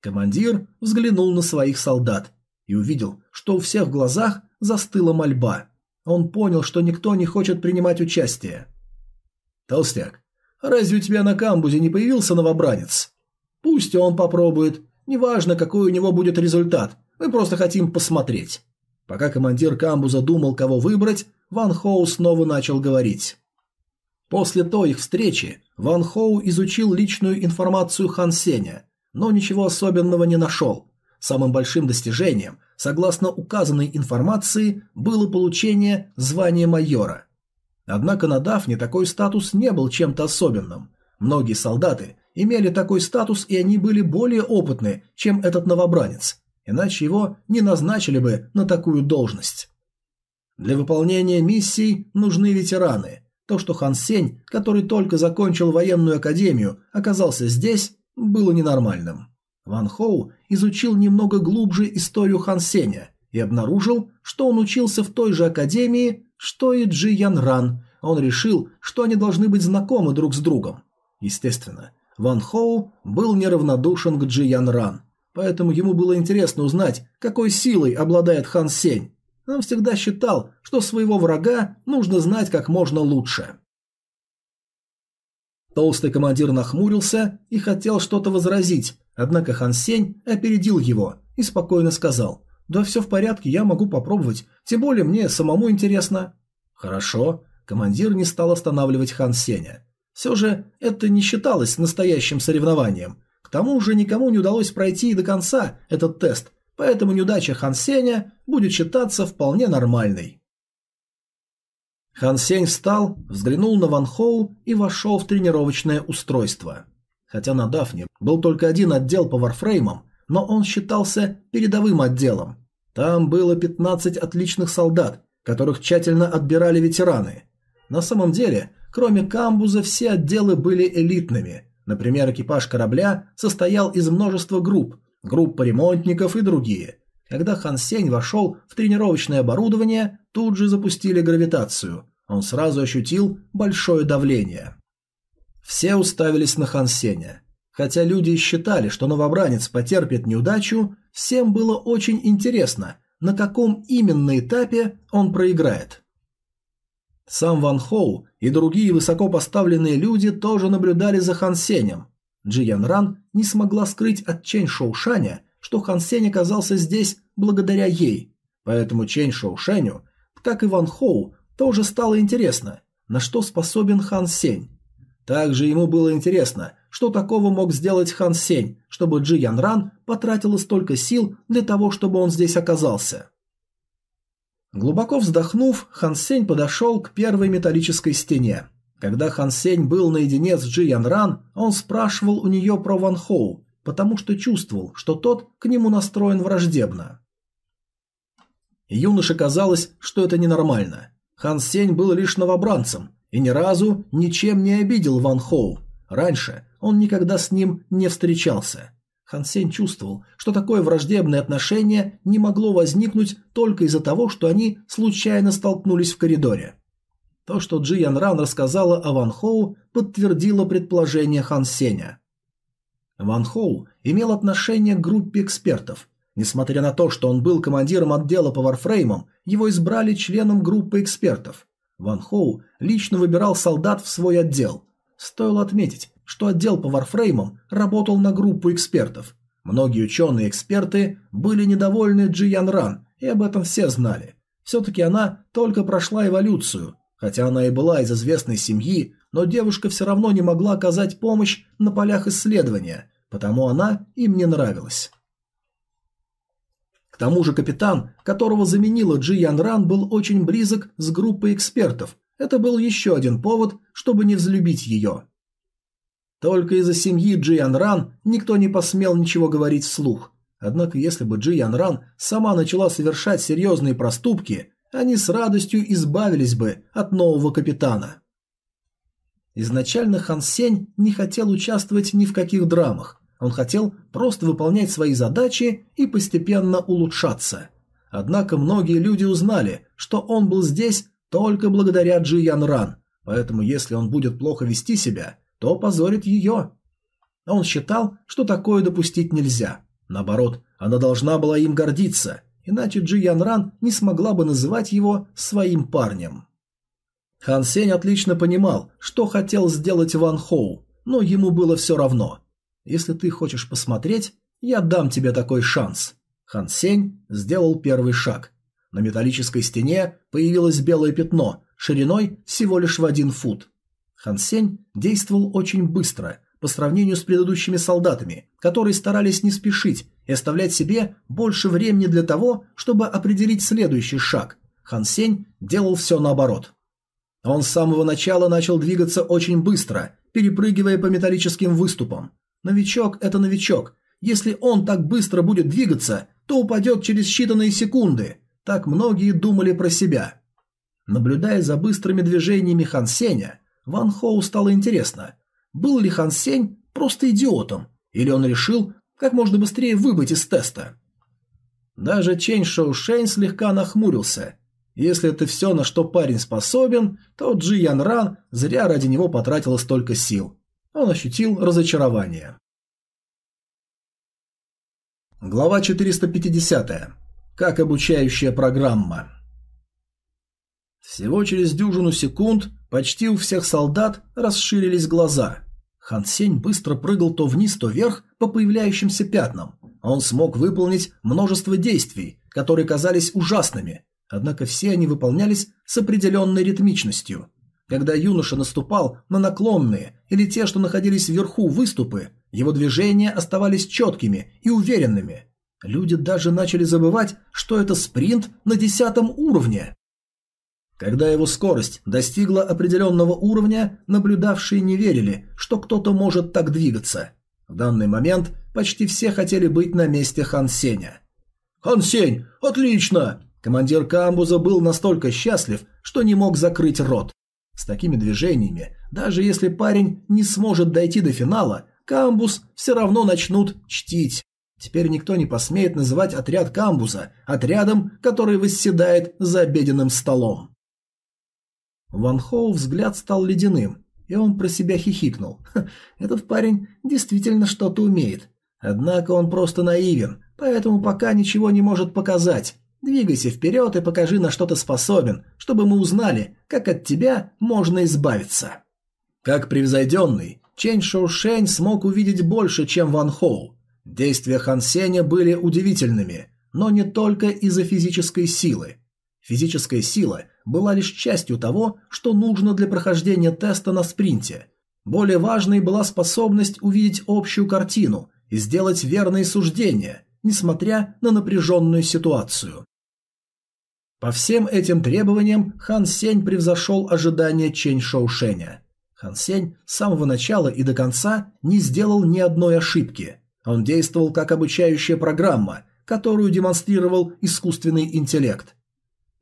Командир взглянул на своих солдат и увидел, что у всех в глазах застыла мольба. Он понял, что никто не хочет принимать участие. «Толстяк, разве у тебя на камбузе не появился новобранец? Пусть он попробует. Неважно, какой у него будет результат. Мы просто хотим посмотреть». Пока командир камбуза думал, кого выбрать, Ван Хоу снова начал говорить. После той их встречи Ван Хоу изучил личную информацию Хан Сеня, но ничего особенного не нашел. Самым большим достижением, согласно указанной информации, было получение звания майора. Однако на Дафне такой статус не был чем-то особенным. Многие солдаты имели такой статус, и они были более опытны, чем этот новобранец, иначе его не назначили бы на такую должность. Для выполнения миссий нужны ветераны. То, что Хан Сень, который только закончил военную академию, оказался здесь, было ненормальным. Ван Хоу изучил немного глубже историю Хан Сеня и обнаружил, что он учился в той же академии, что и Джи Ян Ран. Он решил, что они должны быть знакомы друг с другом. Естественно, Ван Хоу был неравнодушен к Джи Ян Ран, поэтому ему было интересно узнать, какой силой обладает Хан Сень. Он всегда считал, что своего врага нужно знать как можно лучше. Толстый командир нахмурился и хотел что-то возразить, однако Хан Сень опередил его и спокойно сказал «Да все в порядке, я могу попробовать, тем более мне самому интересно». «Хорошо», командир не стал останавливать Хан Сеня. Все же это не считалось настоящим соревнованием. К тому же никому не удалось пройти до конца этот тест, поэтому неудача Хан Сеня будет считаться вполне нормальной. Хан Сень встал, взглянул на Ван Хоу и вошел в тренировочное устройство. Хотя на Дафне был только один отдел по варфреймам, но он считался передовым отделом. Там было 15 отличных солдат, которых тщательно отбирали ветераны. На самом деле, кроме камбуза, все отделы были элитными. Например, экипаж корабля состоял из множества групп, группа ремонтников и другие. Когда Хан Сень вошел в тренировочное оборудование, тут же запустили гравитацию. Он сразу ощутил большое давление. Все уставились на Хан Сеня. Хотя люди считали, что новобранец потерпит неудачу, всем было очень интересно, на каком именно этапе он проиграет. Сам Ван Хоу и другие высокопоставленные люди тоже наблюдали за Хан Сенем. Джи Ян Ран не смогла скрыть от Чэнь Шоушаня, что Хан Сень оказался здесь благодаря ей, поэтому Чэнь Шоушеню, как и Ван Хоу, тоже стало интересно, на что способен Хан Сень. Также ему было интересно, что такого мог сделать Хан Сень, чтобы Джи Ян Ран потратила столько сил для того, чтобы он здесь оказался. Глубоко вздохнув, Хан Сень подошел к первой металлической стене. Когда Хан Сень был наедине с Джи Ян Ран, он спрашивал у нее про Ван Хоу, потому что чувствовал, что тот к нему настроен враждебно. Юноше казалось, что это ненормально. Хан Сень был лишь новобранцем и ни разу ничем не обидел Ван Хоу. Раньше он никогда с ним не встречался. Хан Сень чувствовал, что такое враждебное отношение не могло возникнуть только из-за того, что они случайно столкнулись в коридоре. То, что Джи Ян Ран рассказала о Ван Хоу, подтвердило предположение Хан Сеня. Ван Хоу имел отношение к группе экспертов. Несмотря на то, что он был командиром отдела по варфреймам, его избрали членом группы экспертов. Ван Хоу лично выбирал солдат в свой отдел. Стоило отметить, что отдел по варфреймам работал на группу экспертов. Многие ученые-эксперты были недовольны Джи Ян Ран, и об этом все знали. Все-таки она только прошла эволюцию. Хотя она и была из известной семьи, но девушка все равно не могла оказать помощь на полях исследования, потому она им не нравилась. К тому же капитан, которого заменила Джи Ян Ран, был очень близок с группой экспертов. Это был еще один повод, чтобы не взлюбить ее. Только из-за семьи Джи Ян Ран никто не посмел ничего говорить вслух. Однако если бы Джи Ян Ран сама начала совершать серьезные проступки, они с радостью избавились бы от нового капитана. Изначально Хан Сень не хотел участвовать ни в каких драмах. Он хотел просто выполнять свои задачи и постепенно улучшаться. Однако многие люди узнали, что он был здесь только благодаря Джи Ян Ран, поэтому если он будет плохо вести себя, то позорит ее. Он считал, что такое допустить нельзя. Наоборот, она должна была им гордиться, иначе Джи Ян Ран не смогла бы называть его своим парнем. Хан Сень отлично понимал, что хотел сделать Ван Хоу, но ему было все равно. Если ты хочешь посмотреть, я дам тебе такой шанс. Хан Сень сделал первый шаг. На металлической стене появилось белое пятно, шириной всего лишь в один фут. Хан Сень действовал очень быстро, по сравнению с предыдущими солдатами, которые старались не спешить и оставлять себе больше времени для того, чтобы определить следующий шаг. Хан Сень делал все наоборот. Он с самого начала начал двигаться очень быстро, перепрыгивая по металлическим выступам. Новичок – это новичок. Если он так быстро будет двигаться, то упадет через считанные секунды. Так многие думали про себя. Наблюдая за быстрыми движениями Хан Сеня, Ван Хоу стало интересно, был ли Хан Сень просто идиотом, или он решил как можно быстрее выбыть из теста. Даже Чэнь Шоушень слегка нахмурился. Если это все, на что парень способен, то Джи Ян Ран зря ради него потратила столько сил. Он ощутил разочарование. Глава 450. Как обучающая программа. Всего через дюжину секунд почти у всех солдат расширились глаза. Хан Сень быстро прыгал то вниз, то вверх по появляющимся пятнам. Он смог выполнить множество действий, которые казались ужасными, однако все они выполнялись с определенной ритмичностью. Когда юноша наступал на наклонные или те, что находились вверху выступы, его движения оставались четкими и уверенными. Люди даже начали забывать, что это спринт на десятом уровне. Когда его скорость достигла определенного уровня, наблюдавшие не верили, что кто-то может так двигаться. В данный момент почти все хотели быть на месте Хан Сеня. «Хан Сень, отлично!» Командир камбуза был настолько счастлив, что не мог закрыть рот. С такими движениями, даже если парень не сможет дойти до финала, камбуз все равно начнут чтить. Теперь никто не посмеет называть отряд камбуза отрядом, который восседает за обеденным столом. Ван Хоу взгляд стал ледяным, и он про себя хихикнул. этот парень действительно что-то умеет. Однако он просто наивен, поэтому пока ничего не может показать. Двигайся вперед и покажи, на что ты способен, чтобы мы узнали, как от тебя можно избавиться. Как превзойденный, Чэнь Шоушень смог увидеть больше, чем Ван Хоу. Действия Хан Сеня были удивительными, но не только из-за физической силы. Физическая сила была лишь частью того, что нужно для прохождения теста на спринте. Более важной была способность увидеть общую картину и сделать верные суждения, несмотря на напряженную ситуацию. По всем этим требованиям Хан Сень превзошел ожидания Чэнь Шоушеня. Хан Сень с самого начала и до конца не сделал ни одной ошибки. Он действовал как обучающая программа, которую демонстрировал искусственный интеллект.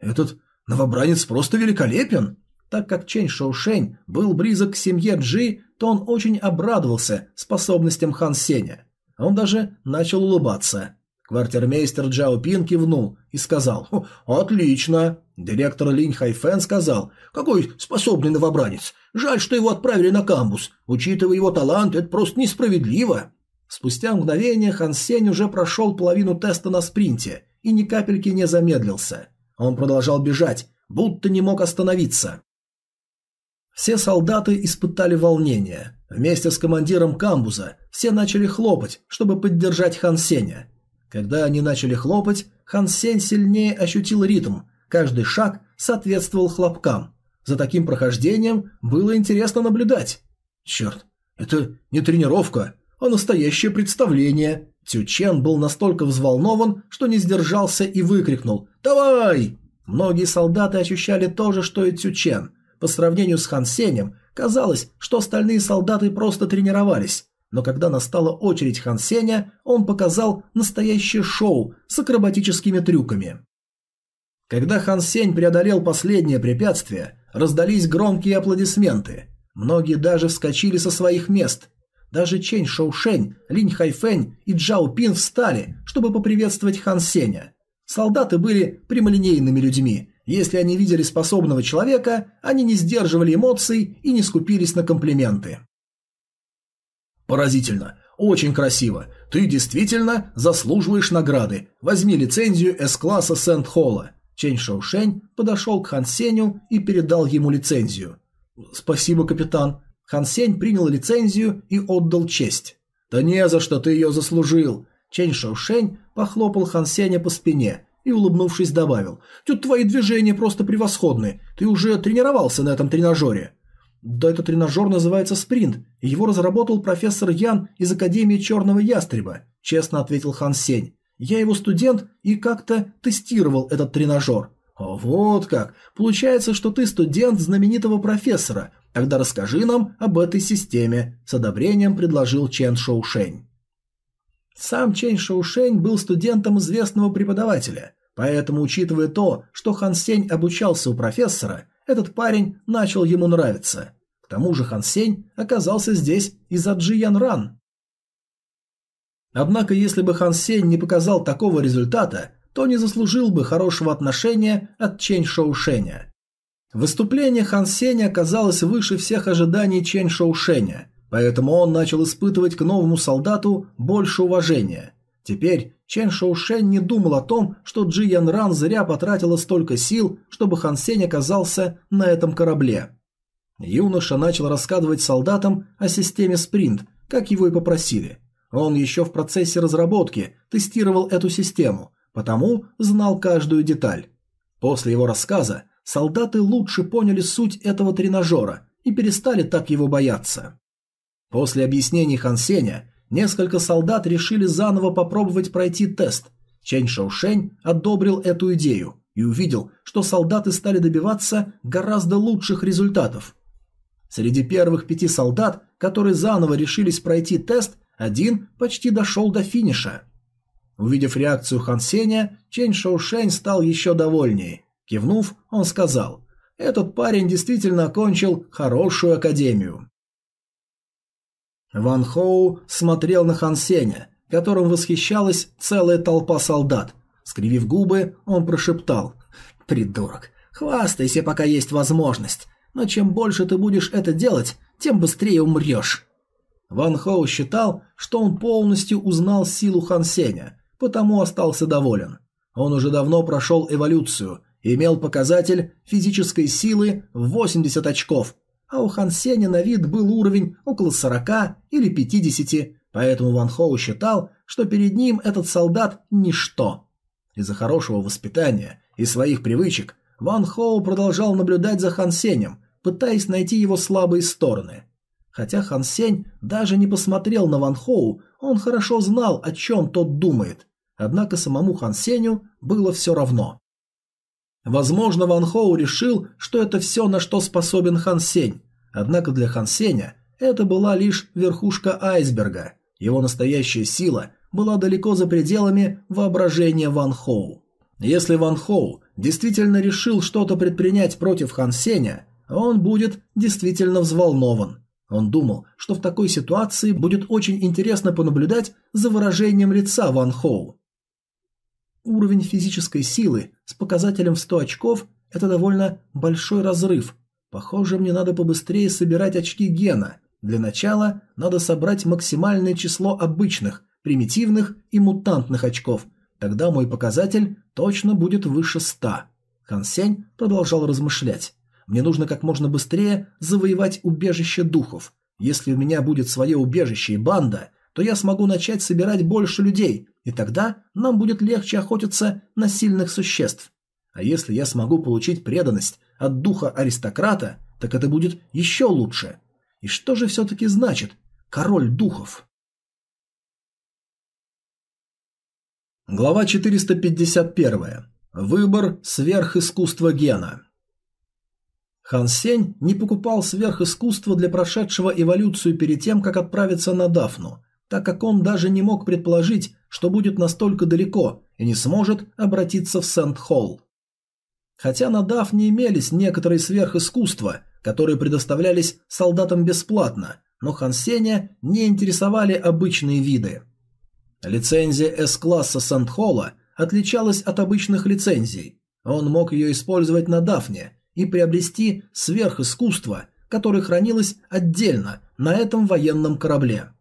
Этот новобранец просто великолепен. Так как Чэнь Шоушень был близок к семье Джи, то он очень обрадовался способностям Хан Сеня. Он даже начал улыбаться. Квартирмейстер Джао Пин кивнул и сказал «Отлично». Директор Линь Хайфен сказал «Какой способный новобранец. Жаль, что его отправили на камбус. Учитывая его талант, это просто несправедливо». Спустя мгновение Хан Сень уже прошел половину теста на спринте и ни капельки не замедлился. Он продолжал бежать, будто не мог остановиться. Все солдаты испытали волнение. Вместе с командиром камбуза все начали хлопать, чтобы поддержать Хан Сеня. Когда они начали хлопать, Хан Сень сильнее ощутил ритм, каждый шаг соответствовал хлопкам. За таким прохождением было интересно наблюдать. Черт, это не тренировка, а настоящее представление. Цючен был настолько взволнован, что не сдержался и выкрикнул «Давай!». Многие солдаты ощущали то же, что и Цючен. По сравнению с Хан Сенем, казалось, что остальные солдаты просто тренировались. Но когда настала очередь Хан Сеня, он показал настоящее шоу с акробатическими трюками. Когда Хан Сень преодолел последнее препятствие, раздались громкие аплодисменты. Многие даже вскочили со своих мест. Даже Чэнь Шоушень, Линь Хайфэнь и Джао Пин встали, чтобы поприветствовать Хан Сеня. Солдаты были прямолинейными людьми. Если они видели способного человека, они не сдерживали эмоций и не скупились на комплименты. Поразительно. Очень красиво. Ты действительно заслуживаешь награды. Возьми лицензию С-класса Сент-Холла. Чэнь Шоушень подошел к Хан Сеню и передал ему лицензию. «Спасибо, капитан». Хан Сень принял лицензию и отдал честь. «Да не за что, ты ее заслужил». Чэнь Шоушень похлопал Хан Сеня по спине и, улыбнувшись, добавил. «Тут твои движения просто превосходны. Ты уже тренировался на этом тренажере». Да этот тренажер называется спринт, и его разработал профессор Ян из Академии Черного Ястреба, честно ответил Хан Сень. Я его студент и как-то тестировал этот тренажер. Вот как. Получается, что ты студент знаменитого профессора. Тогда расскажи нам об этой системе, с одобрением предложил Чен Шоушень. Сам Чен Шоушень был студентом известного преподавателя, поэтому, учитывая то, что Хан Сень обучался у профессора, этот парень начал ему нравиться. К тому же Хан Сень оказался здесь из-за Джи Ян Ран. Однако, если бы Хан Сень не показал такого результата, то не заслужил бы хорошего отношения от Чэнь Шоушеня. Выступление Хан Сеня оказалось выше всех ожиданий Чэнь Шоушеня, поэтому он начал испытывать к новому солдату больше уважения. Теперь Чен Шоушен не думал о том, что Джи Ян Ран зря потратила столько сил, чтобы Хан Сень оказался на этом корабле. Юноша начал рассказывать солдатам о системе спринт, как его и попросили. Он еще в процессе разработки тестировал эту систему, потому знал каждую деталь. После его рассказа солдаты лучше поняли суть этого тренажера и перестали так его бояться. После объяснений Хан Сеня Несколько солдат решили заново попробовать пройти тест. Чэнь Шоушень одобрил эту идею и увидел, что солдаты стали добиваться гораздо лучших результатов. Среди первых пяти солдат, которые заново решились пройти тест, один почти дошел до финиша. Увидев реакцию Хан Сеня, Чэнь Шоушень стал еще довольнее. Кивнув, он сказал, «Этот парень действительно окончил хорошую академию». Ван Хоу смотрел на Хан Сеня, которым восхищалась целая толпа солдат. Скривив губы, он прошептал «Придурок, хвастайся, пока есть возможность, но чем больше ты будешь это делать, тем быстрее умрешь». Ван Хоу считал, что он полностью узнал силу Хан Сеня, потому остался доволен. Он уже давно прошел эволюцию имел показатель физической силы в 80 очков, а у Хан Сеня на вид был уровень около 40 или 50, поэтому Ван Хоу считал, что перед ним этот солдат – ничто. Из-за хорошего воспитания и своих привычек Ван Хоу продолжал наблюдать за Хан Сенем, пытаясь найти его слабые стороны. Хотя Хан Сень даже не посмотрел на Ван Хоу, он хорошо знал, о чем тот думает. Однако самому Хан Сеню было все равно. Возможно, Ван Хоу решил, что это все, на что способен Хан Сень. Однако для Хан Сеня это была лишь верхушка айсберга. Его настоящая сила была далеко за пределами воображения Ван Хоу. Если Ван Хоу действительно решил что-то предпринять против Хан Сеня, он будет действительно взволнован. Он думал, что в такой ситуации будет очень интересно понаблюдать за выражением лица Ван Хоу. Уровень физической силы с показателем в 100 очков – это довольно большой разрыв. Похоже, мне надо побыстрее собирать очки гена. Для начала надо собрать максимальное число обычных, примитивных и мутантных очков. Тогда мой показатель точно будет выше 100. Хан Сень продолжал размышлять. Мне нужно как можно быстрее завоевать убежище духов. Если у меня будет свое убежище и банда, то я смогу начать собирать больше людей, и тогда нам будет легче охотиться на сильных существ. А если я смогу получить преданность от духа аристократа, так это будет еще лучше. И что же все-таки значит король духов? Глава 451. Выбор сверхискусства гена. Хан Сень не покупал сверхискусство для прошедшего эволюцию перед тем, как отправиться на Дафну, так как он даже не мог предположить, что будет настолько далеко и не сможет обратиться в Сент-Холл. Хотя на Дафне имелись некоторые сверхискусства, которые предоставлялись солдатам бесплатно, но Хан Сеня не интересовали обычные виды. Лицензия С-класса Сандхола отличалась от обычных лицензий. Он мог ее использовать на Дафне и приобрести сверхискусство, которое хранилось отдельно на этом военном корабле.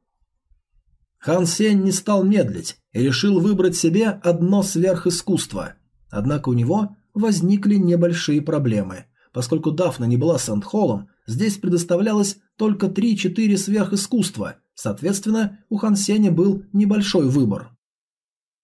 Хан Сень не стал медлить и решил выбрать себе одно сверхискусство. Однако у него возникли небольшие проблемы. Поскольку Дафна не была Сандхолом, здесь предоставлялось только 3-4 сверхискусства, соответственно, у Хан Сеня был небольшой выбор.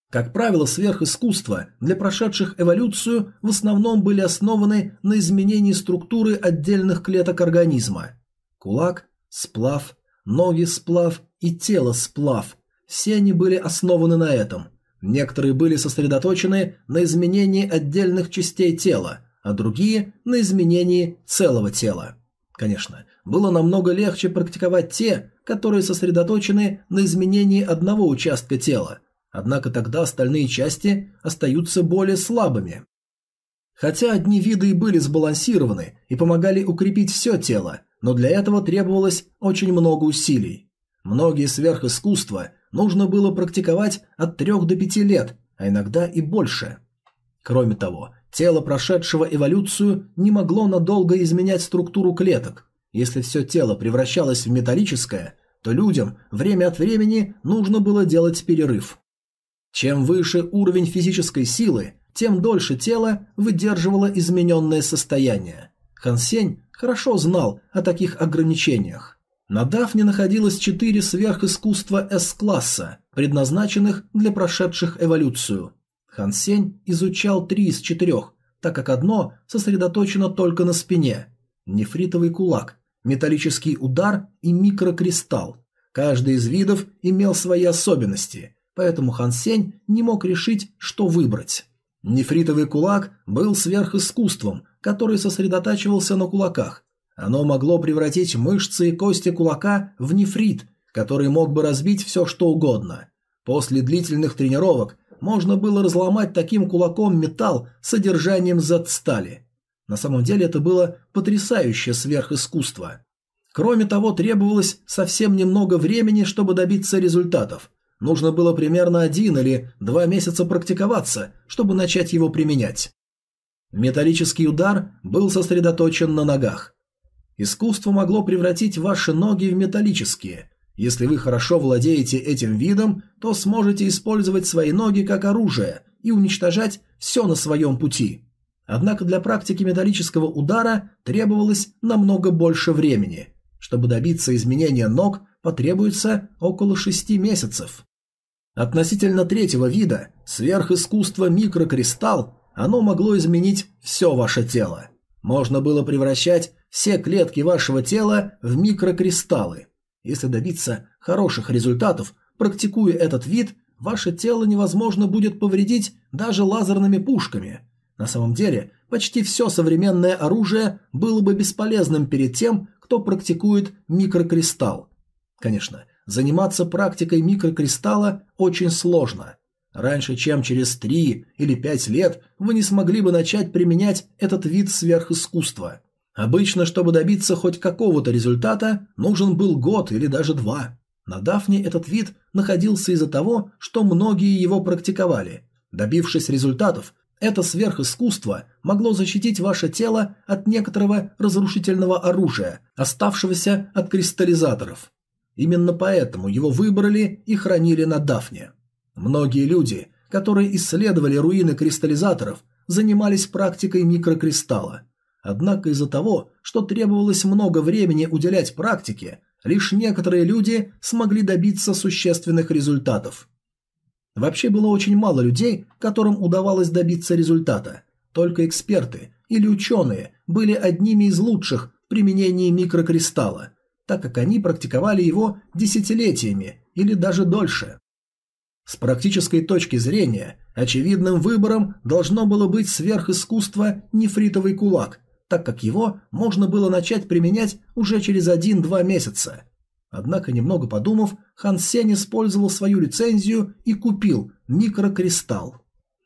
Как правило, сверхискусства для прошедших эволюцию в основном были основаны на изменении структуры отдельных клеток организма. Кулак, сплав, ноги сплав и тело сплав. Все они были основаны на этом. Некоторые были сосредоточены на изменении отдельных частей тела, а другие – на изменении целого тела. Конечно, было намного легче практиковать те, которые сосредоточены на изменении одного участка тела – Однако тогда остальные части остаются более слабыми. Хотя одни виды и были сбалансированы и помогали укрепить все тело, но для этого требовалось очень много усилий. Многие сверхискусства нужно было практиковать от 3 до 5 лет, а иногда и больше. Кроме того, тело прошедшего эволюцию не могло надолго изменять структуру клеток. Если все тело превращалось в металлическое, то людям время от времени нужно было делать перерыв. Чем выше уровень физической силы, тем дольше тело выдерживало измененное состояние. Хан Сень хорошо знал о таких ограничениях. На Дафне находилось четыре сверхискусства С-класса, предназначенных для прошедших эволюцию. Хан Сень изучал три из четырех, так как одно сосредоточено только на спине. Нефритовый кулак, металлический удар и микрокристалл. Каждый из видов имел свои особенности, поэтому Хан Сень не мог решить, что выбрать. Нефритовый кулак был сверхискусством, который сосредотачивался на кулаках. Оно могло превратить мышцы и кости кулака в нефрит, который мог бы разбить все что угодно. После длительных тренировок можно было разломать таким кулаком металл с содержанием Z-стали. На самом деле это было потрясающее сверхискусство. Кроме того, требовалось совсем немного времени, чтобы добиться результатов – Нужно было примерно один или два месяца практиковаться, чтобы начать его применять. Металлический удар был сосредоточен на ногах. Искусство могло превратить ваши ноги в металлические. Если вы хорошо владеете этим видом, то сможете использовать свои ноги как оружие и уничтожать все на своем пути. Однако для практики металлического удара требовалось намного больше времени. Чтобы добиться изменения ног, потребуется около шести месяцев. Относительно третьего вида, сверхискусство микрокристалл, оно могло изменить все ваше тело. Можно было превращать все клетки вашего тела в микрокристаллы. Если добиться хороших результатов, практикуя этот вид, ваше тело невозможно будет повредить даже лазерными пушками. На самом деле, почти все современное оружие было бы бесполезным перед тем, кто практикует микрокристалл. Конечно, заниматься практикой микрокристалла очень сложно. Раньше, чем через 3 или 5 лет, вы не смогли бы начать применять этот вид сверхискусства. Обычно, чтобы добиться хоть какого-то результата, нужен был год или даже два. На Дафне этот вид находился из-за того, что многие его практиковали. Добившись результатов, это сверхискусство могло защитить ваше тело от некоторого разрушительного оружия, оставшегося от кристаллизаторов. Именно поэтому его выбрали и хранили на Дафне. Многие люди, которые исследовали руины кристаллизаторов, занимались практикой микрокристалла. Однако из-за того, что требовалось много времени уделять практике, лишь некоторые люди смогли добиться существенных результатов. Вообще было очень мало людей, которым удавалось добиться результата. Только эксперты или ученые были одними из лучших в применении микрокристалла, так как они практиковали его десятилетиями или даже дольше. С практической точки зрения, очевидным выбором должно было быть сверхискусство нефритовый кулак, так как его можно было начать применять уже через один-два месяца. Однако, немного подумав, Хан Сень использовал свою лицензию и купил микрокристалл.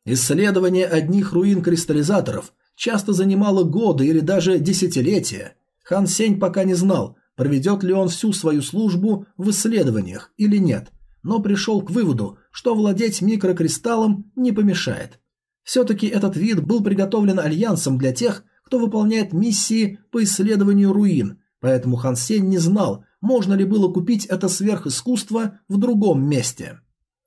Исследование одних руин кристаллизаторов часто занимало годы или даже десятилетия. Хан Сень пока не знал, проведет ли он всю свою службу в исследованиях или нет, но пришел к выводу, что владеть микрокристаллом не помешает. Все-таки этот вид был приготовлен Альянсом для тех, кто выполняет миссии по исследованию руин, поэтому Хан Сень не знал, можно ли было купить это сверхискусство в другом месте.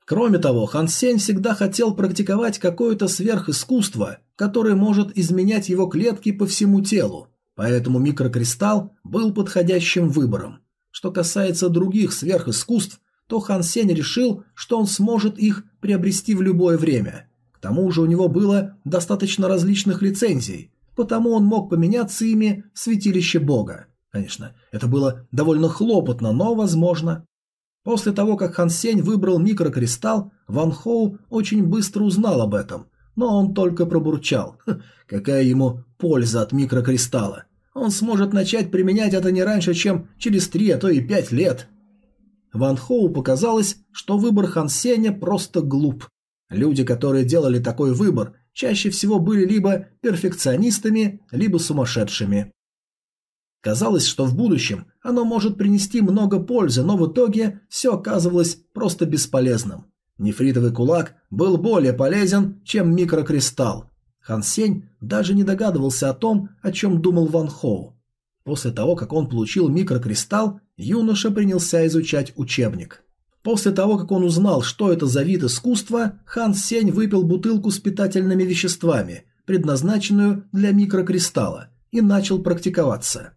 Кроме того, Хан Сень всегда хотел практиковать какое-то сверхискусство, которое может изменять его клетки по всему телу, поэтому микрокристалл был подходящим выбором. Что касается других сверхискусств, то Хан Сень решил, что он сможет их приобрести в любое время. К тому же у него было достаточно различных лицензий, потому он мог поменяться ими в святилище бога. Конечно, это было довольно хлопотно, но возможно. После того, как Хан Сень выбрал микрокристалл, Ван Хоу очень быстро узнал об этом, но он только пробурчал. Ха, какая ему польза от микрокристалла? Он сможет начать применять это не раньше, чем через три, а то и пять лет. Ван Хоу показалось, что выбор Хан Сеня просто глуп. Люди, которые делали такой выбор, чаще всего были либо перфекционистами, либо сумасшедшими. Казалось, что в будущем оно может принести много пользы, но в итоге все оказывалось просто бесполезным. Нефритовый кулак был более полезен, чем микрокристалл. Хан Сень даже не догадывался о том, о чем думал Ван Хоу. После того, как он получил микрокристалл, юноша принялся изучать учебник. После того, как он узнал, что это за вид искусства, Хан Сень выпил бутылку с питательными веществами, предназначенную для микрокристалла, и начал практиковаться.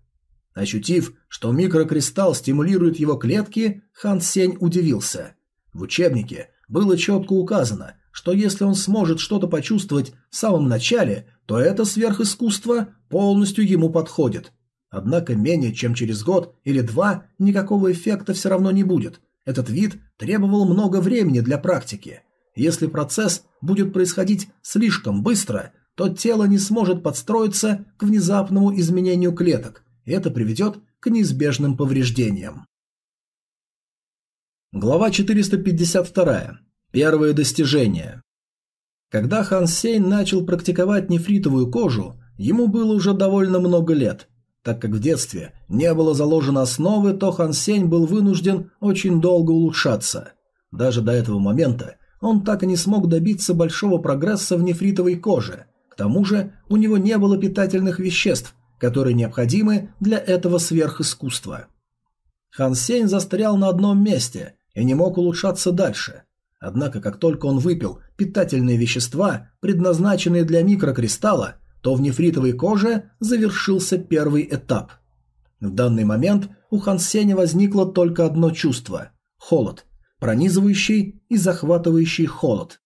Ощутив, что микрокристалл стимулирует его клетки, Хан Сень удивился. В учебнике было четко указано, что если он сможет что-то почувствовать в самом начале, то это сверхискусство полностью ему подходит. Однако менее чем через год или два никакого эффекта все равно не будет. Этот вид требовал много времени для практики. Если процесс будет происходить слишком быстро, то тело не сможет подстроиться к внезапному изменению клеток, это приведет к неизбежным повреждениям. Глава 452. Первые достижения. Когда Хан Сейн начал практиковать нефритовую кожу, ему было уже довольно много лет. Так как в детстве не было заложено основы, то Хан Сень был вынужден очень долго улучшаться. Даже до этого момента он так и не смог добиться большого прогресса в нефритовой коже. К тому же у него не было питательных веществ, которые необходимы для этого сверхискусства. Хан Сень застрял на одном месте и не мог улучшаться дальше. Однако, как только он выпил питательные вещества, предназначенные для микрокристалла, то в нефритовой коже завершился первый этап. В данный момент у Хан Сеня возникло только одно чувство – холод, пронизывающий и захватывающий холод.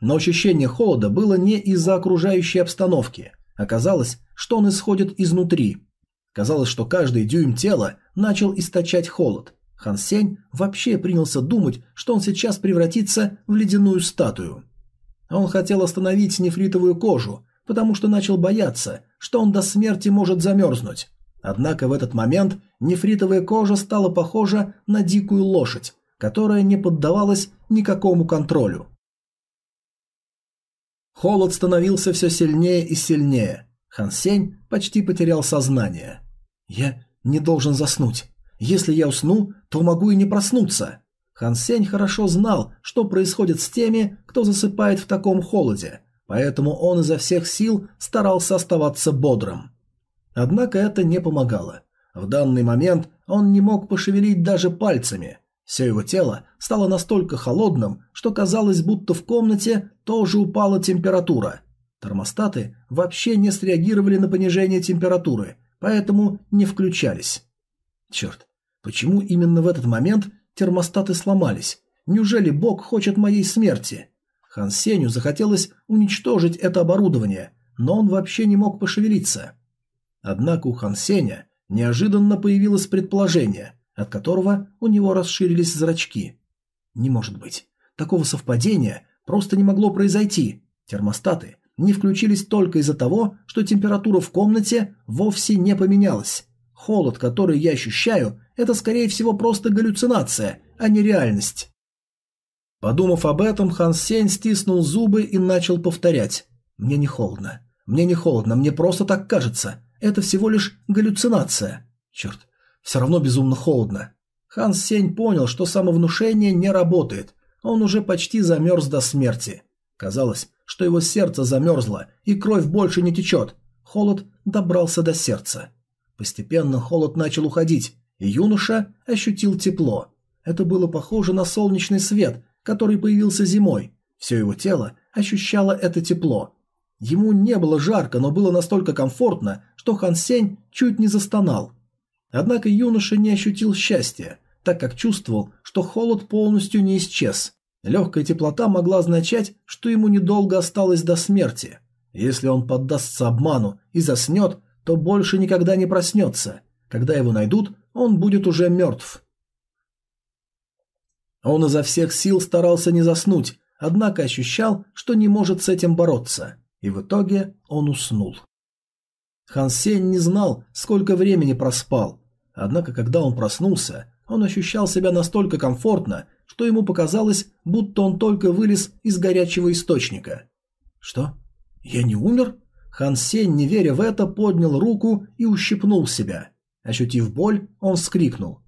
Но ощущение холода было не из-за окружающей обстановки. Оказалось, что он исходит изнутри. Казалось, что каждый дюйм тела начал источать холод. Хан Сень вообще принялся думать, что он сейчас превратится в ледяную статую. Он хотел остановить нефритовую кожу, потому что начал бояться, что он до смерти может замерзнуть. Однако в этот момент нефритовая кожа стала похожа на дикую лошадь, которая не поддавалась никакому контролю. Холод становился все сильнее и сильнее. Хан Сень почти потерял сознание. «Я не должен заснуть. Если я усну, то могу и не проснуться». Хан Сень хорошо знал, что происходит с теми, кто засыпает в таком холоде, поэтому он изо всех сил старался оставаться бодрым. Однако это не помогало. В данный момент он не мог пошевелить даже пальцами. Все его тело стало настолько холодным, что казалось, будто в комнате тоже упала температура. Термостаты вообще не среагировали на понижение температуры, поэтому не включались. Черт, почему именно в этот момент термостаты сломались? Неужели Бог хочет моей смерти? Хан Сеню захотелось уничтожить это оборудование, но он вообще не мог пошевелиться. Однако у Хан Сеня неожиданно появилось предположение – от которого у него расширились зрачки. Не может быть. Такого совпадения просто не могло произойти. Термостаты не включились только из-за того, что температура в комнате вовсе не поменялась. Холод, который я ощущаю, это скорее всего просто галлюцинация, а не реальность. Подумав об этом, Хан Сень стиснул зубы и начал повторять. «Мне не холодно. Мне не холодно, мне просто так кажется. Это всего лишь галлюцинация. Черт, все равно безумно холодно. Хан Сень понял, что самовнушение не работает. Он уже почти замерз до смерти. Казалось, что его сердце замерзло, и кровь больше не течет. Холод добрался до сердца. Постепенно холод начал уходить, и юноша ощутил тепло. Это было похоже на солнечный свет, который появился зимой. Все его тело ощущало это тепло. Ему не было жарко, но было настолько комфортно, что Хан Сень чуть не застонал. Однако юноша не ощутил счастья, так как чувствовал, что холод полностью не исчез. Легкая теплота могла означать, что ему недолго осталось до смерти. Если он поддастся обману и заснет, то больше никогда не проснется. Когда его найдут, он будет уже мертв. Он изо всех сил старался не заснуть, однако ощущал, что не может с этим бороться, и в итоге он уснул. Хан Сень не знал, сколько времени проспал, однако когда он проснулся, он ощущал себя настолько комфортно, что ему показалось, будто он только вылез из горячего источника. «Что? Я не умер?» Хан Сень, не веря в это, поднял руку и ущипнул себя. Ощутив боль, он вскрикнул.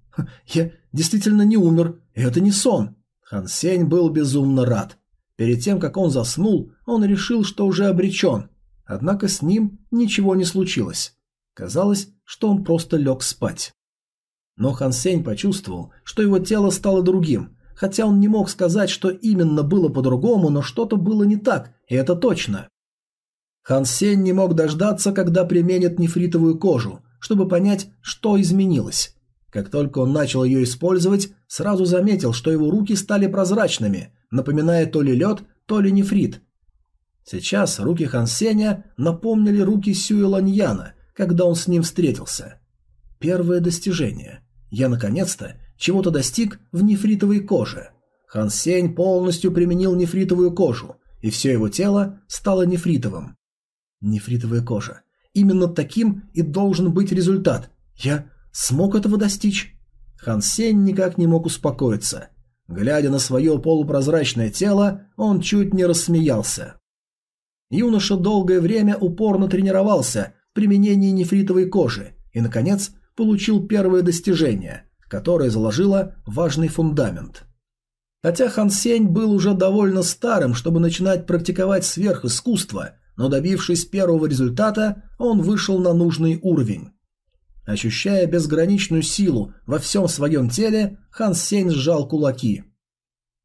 «Я действительно не умер, это не сон!» Хан Сень был безумно рад. Перед тем, как он заснул, он решил, что уже обречен. Однако с ним ничего не случилось. Казалось, что он просто лег спать. Но Хан Сень почувствовал, что его тело стало другим, хотя он не мог сказать, что именно было по-другому, но что-то было не так, и это точно. Хан Сень не мог дождаться, когда применят нефритовую кожу, чтобы понять, что изменилось. Как только он начал ее использовать, сразу заметил, что его руки стали прозрачными, напоминая то ли лед, то ли нефрит. Сейчас руки Хан Сеня напомнили руки Сюэ Ланьяна, когда он с ним встретился. Первое достижение. Я наконец-то чего-то достиг в нефритовой коже. Хан Сень полностью применил нефритовую кожу, и все его тело стало нефритовым. Нефритовая кожа. Именно таким и должен быть результат. Я смог этого достичь? Хан Сень никак не мог успокоиться. Глядя на свое полупрозрачное тело, он чуть не рассмеялся. Юноша долгое время упорно тренировался в применении нефритовой кожи и, наконец, получил первое достижение, которое заложило важный фундамент. Хотя Хан Сень был уже довольно старым, чтобы начинать практиковать сверхискусство, но добившись первого результата, он вышел на нужный уровень. Ощущая безграничную силу во всем своем теле, Хан Сень сжал кулаки.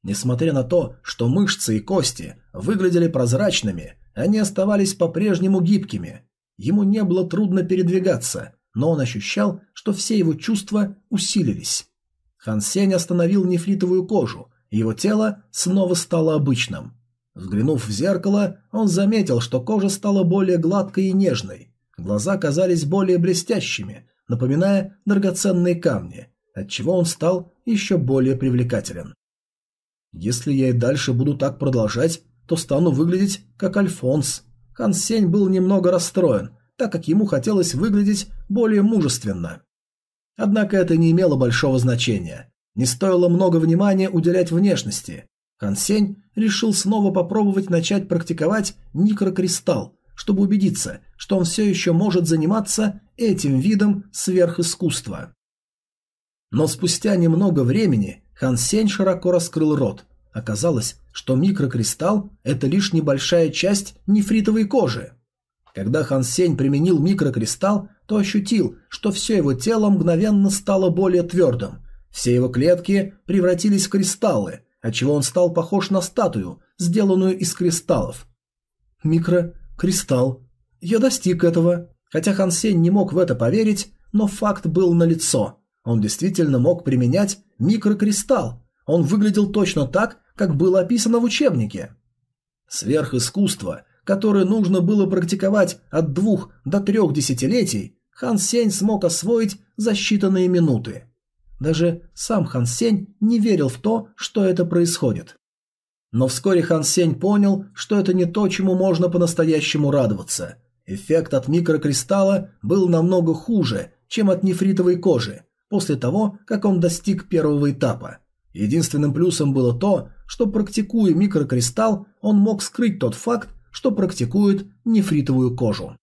Несмотря на то, что мышцы и кости выглядели прозрачными, они оставались по-прежнему гибкими. Ему не было трудно передвигаться, но он ощущал, что все его чувства усилились. Хан Сень остановил нефритовую кожу, и его тело снова стало обычным. Взглянув в зеркало, он заметил, что кожа стала более гладкой и нежной. Глаза казались более блестящими, напоминая драгоценные камни, отчего он стал еще более привлекателен. Если я и дальше буду так продолжать, то стану выглядеть как Альфонс. Хан Сень был немного расстроен, так как ему хотелось выглядеть более мужественно. Однако это не имело большого значения. Не стоило много внимания уделять внешности. Хан Сень решил снова попробовать начать практиковать микрокристалл, чтобы убедиться, что он все еще может заниматься этим видом сверхискусства. Но спустя немного времени Хан Сень широко раскрыл рот. Оказалось, что микрокристалл – это лишь небольшая часть нефритовой кожи. Когда Хан Сень применил микрокристалл, то ощутил, что все его тело мгновенно стало более твердым. Все его клетки превратились в кристаллы, отчего он стал похож на статую, сделанную из кристаллов. Микрокристалл. Я достиг этого. Хотя Хан Сень не мог в это поверить, но факт был налицо. Он действительно мог применять микрокристалл. Он выглядел точно так, как было описано в учебнике. Сверхискусство которое нужно было практиковать от двух до трех десятилетий, Хан Сень смог освоить за считанные минуты. Даже сам Хан Сень не верил в то, что это происходит. Но вскоре Хан Сень понял, что это не то, чему можно по-настоящему радоваться. Эффект от микрокристалла был намного хуже, чем от нефритовой кожи, после того, как он достиг первого этапа. Единственным плюсом было то, что практикуя микрокристалл, он мог скрыть тот факт, что практикует нефритовую кожу.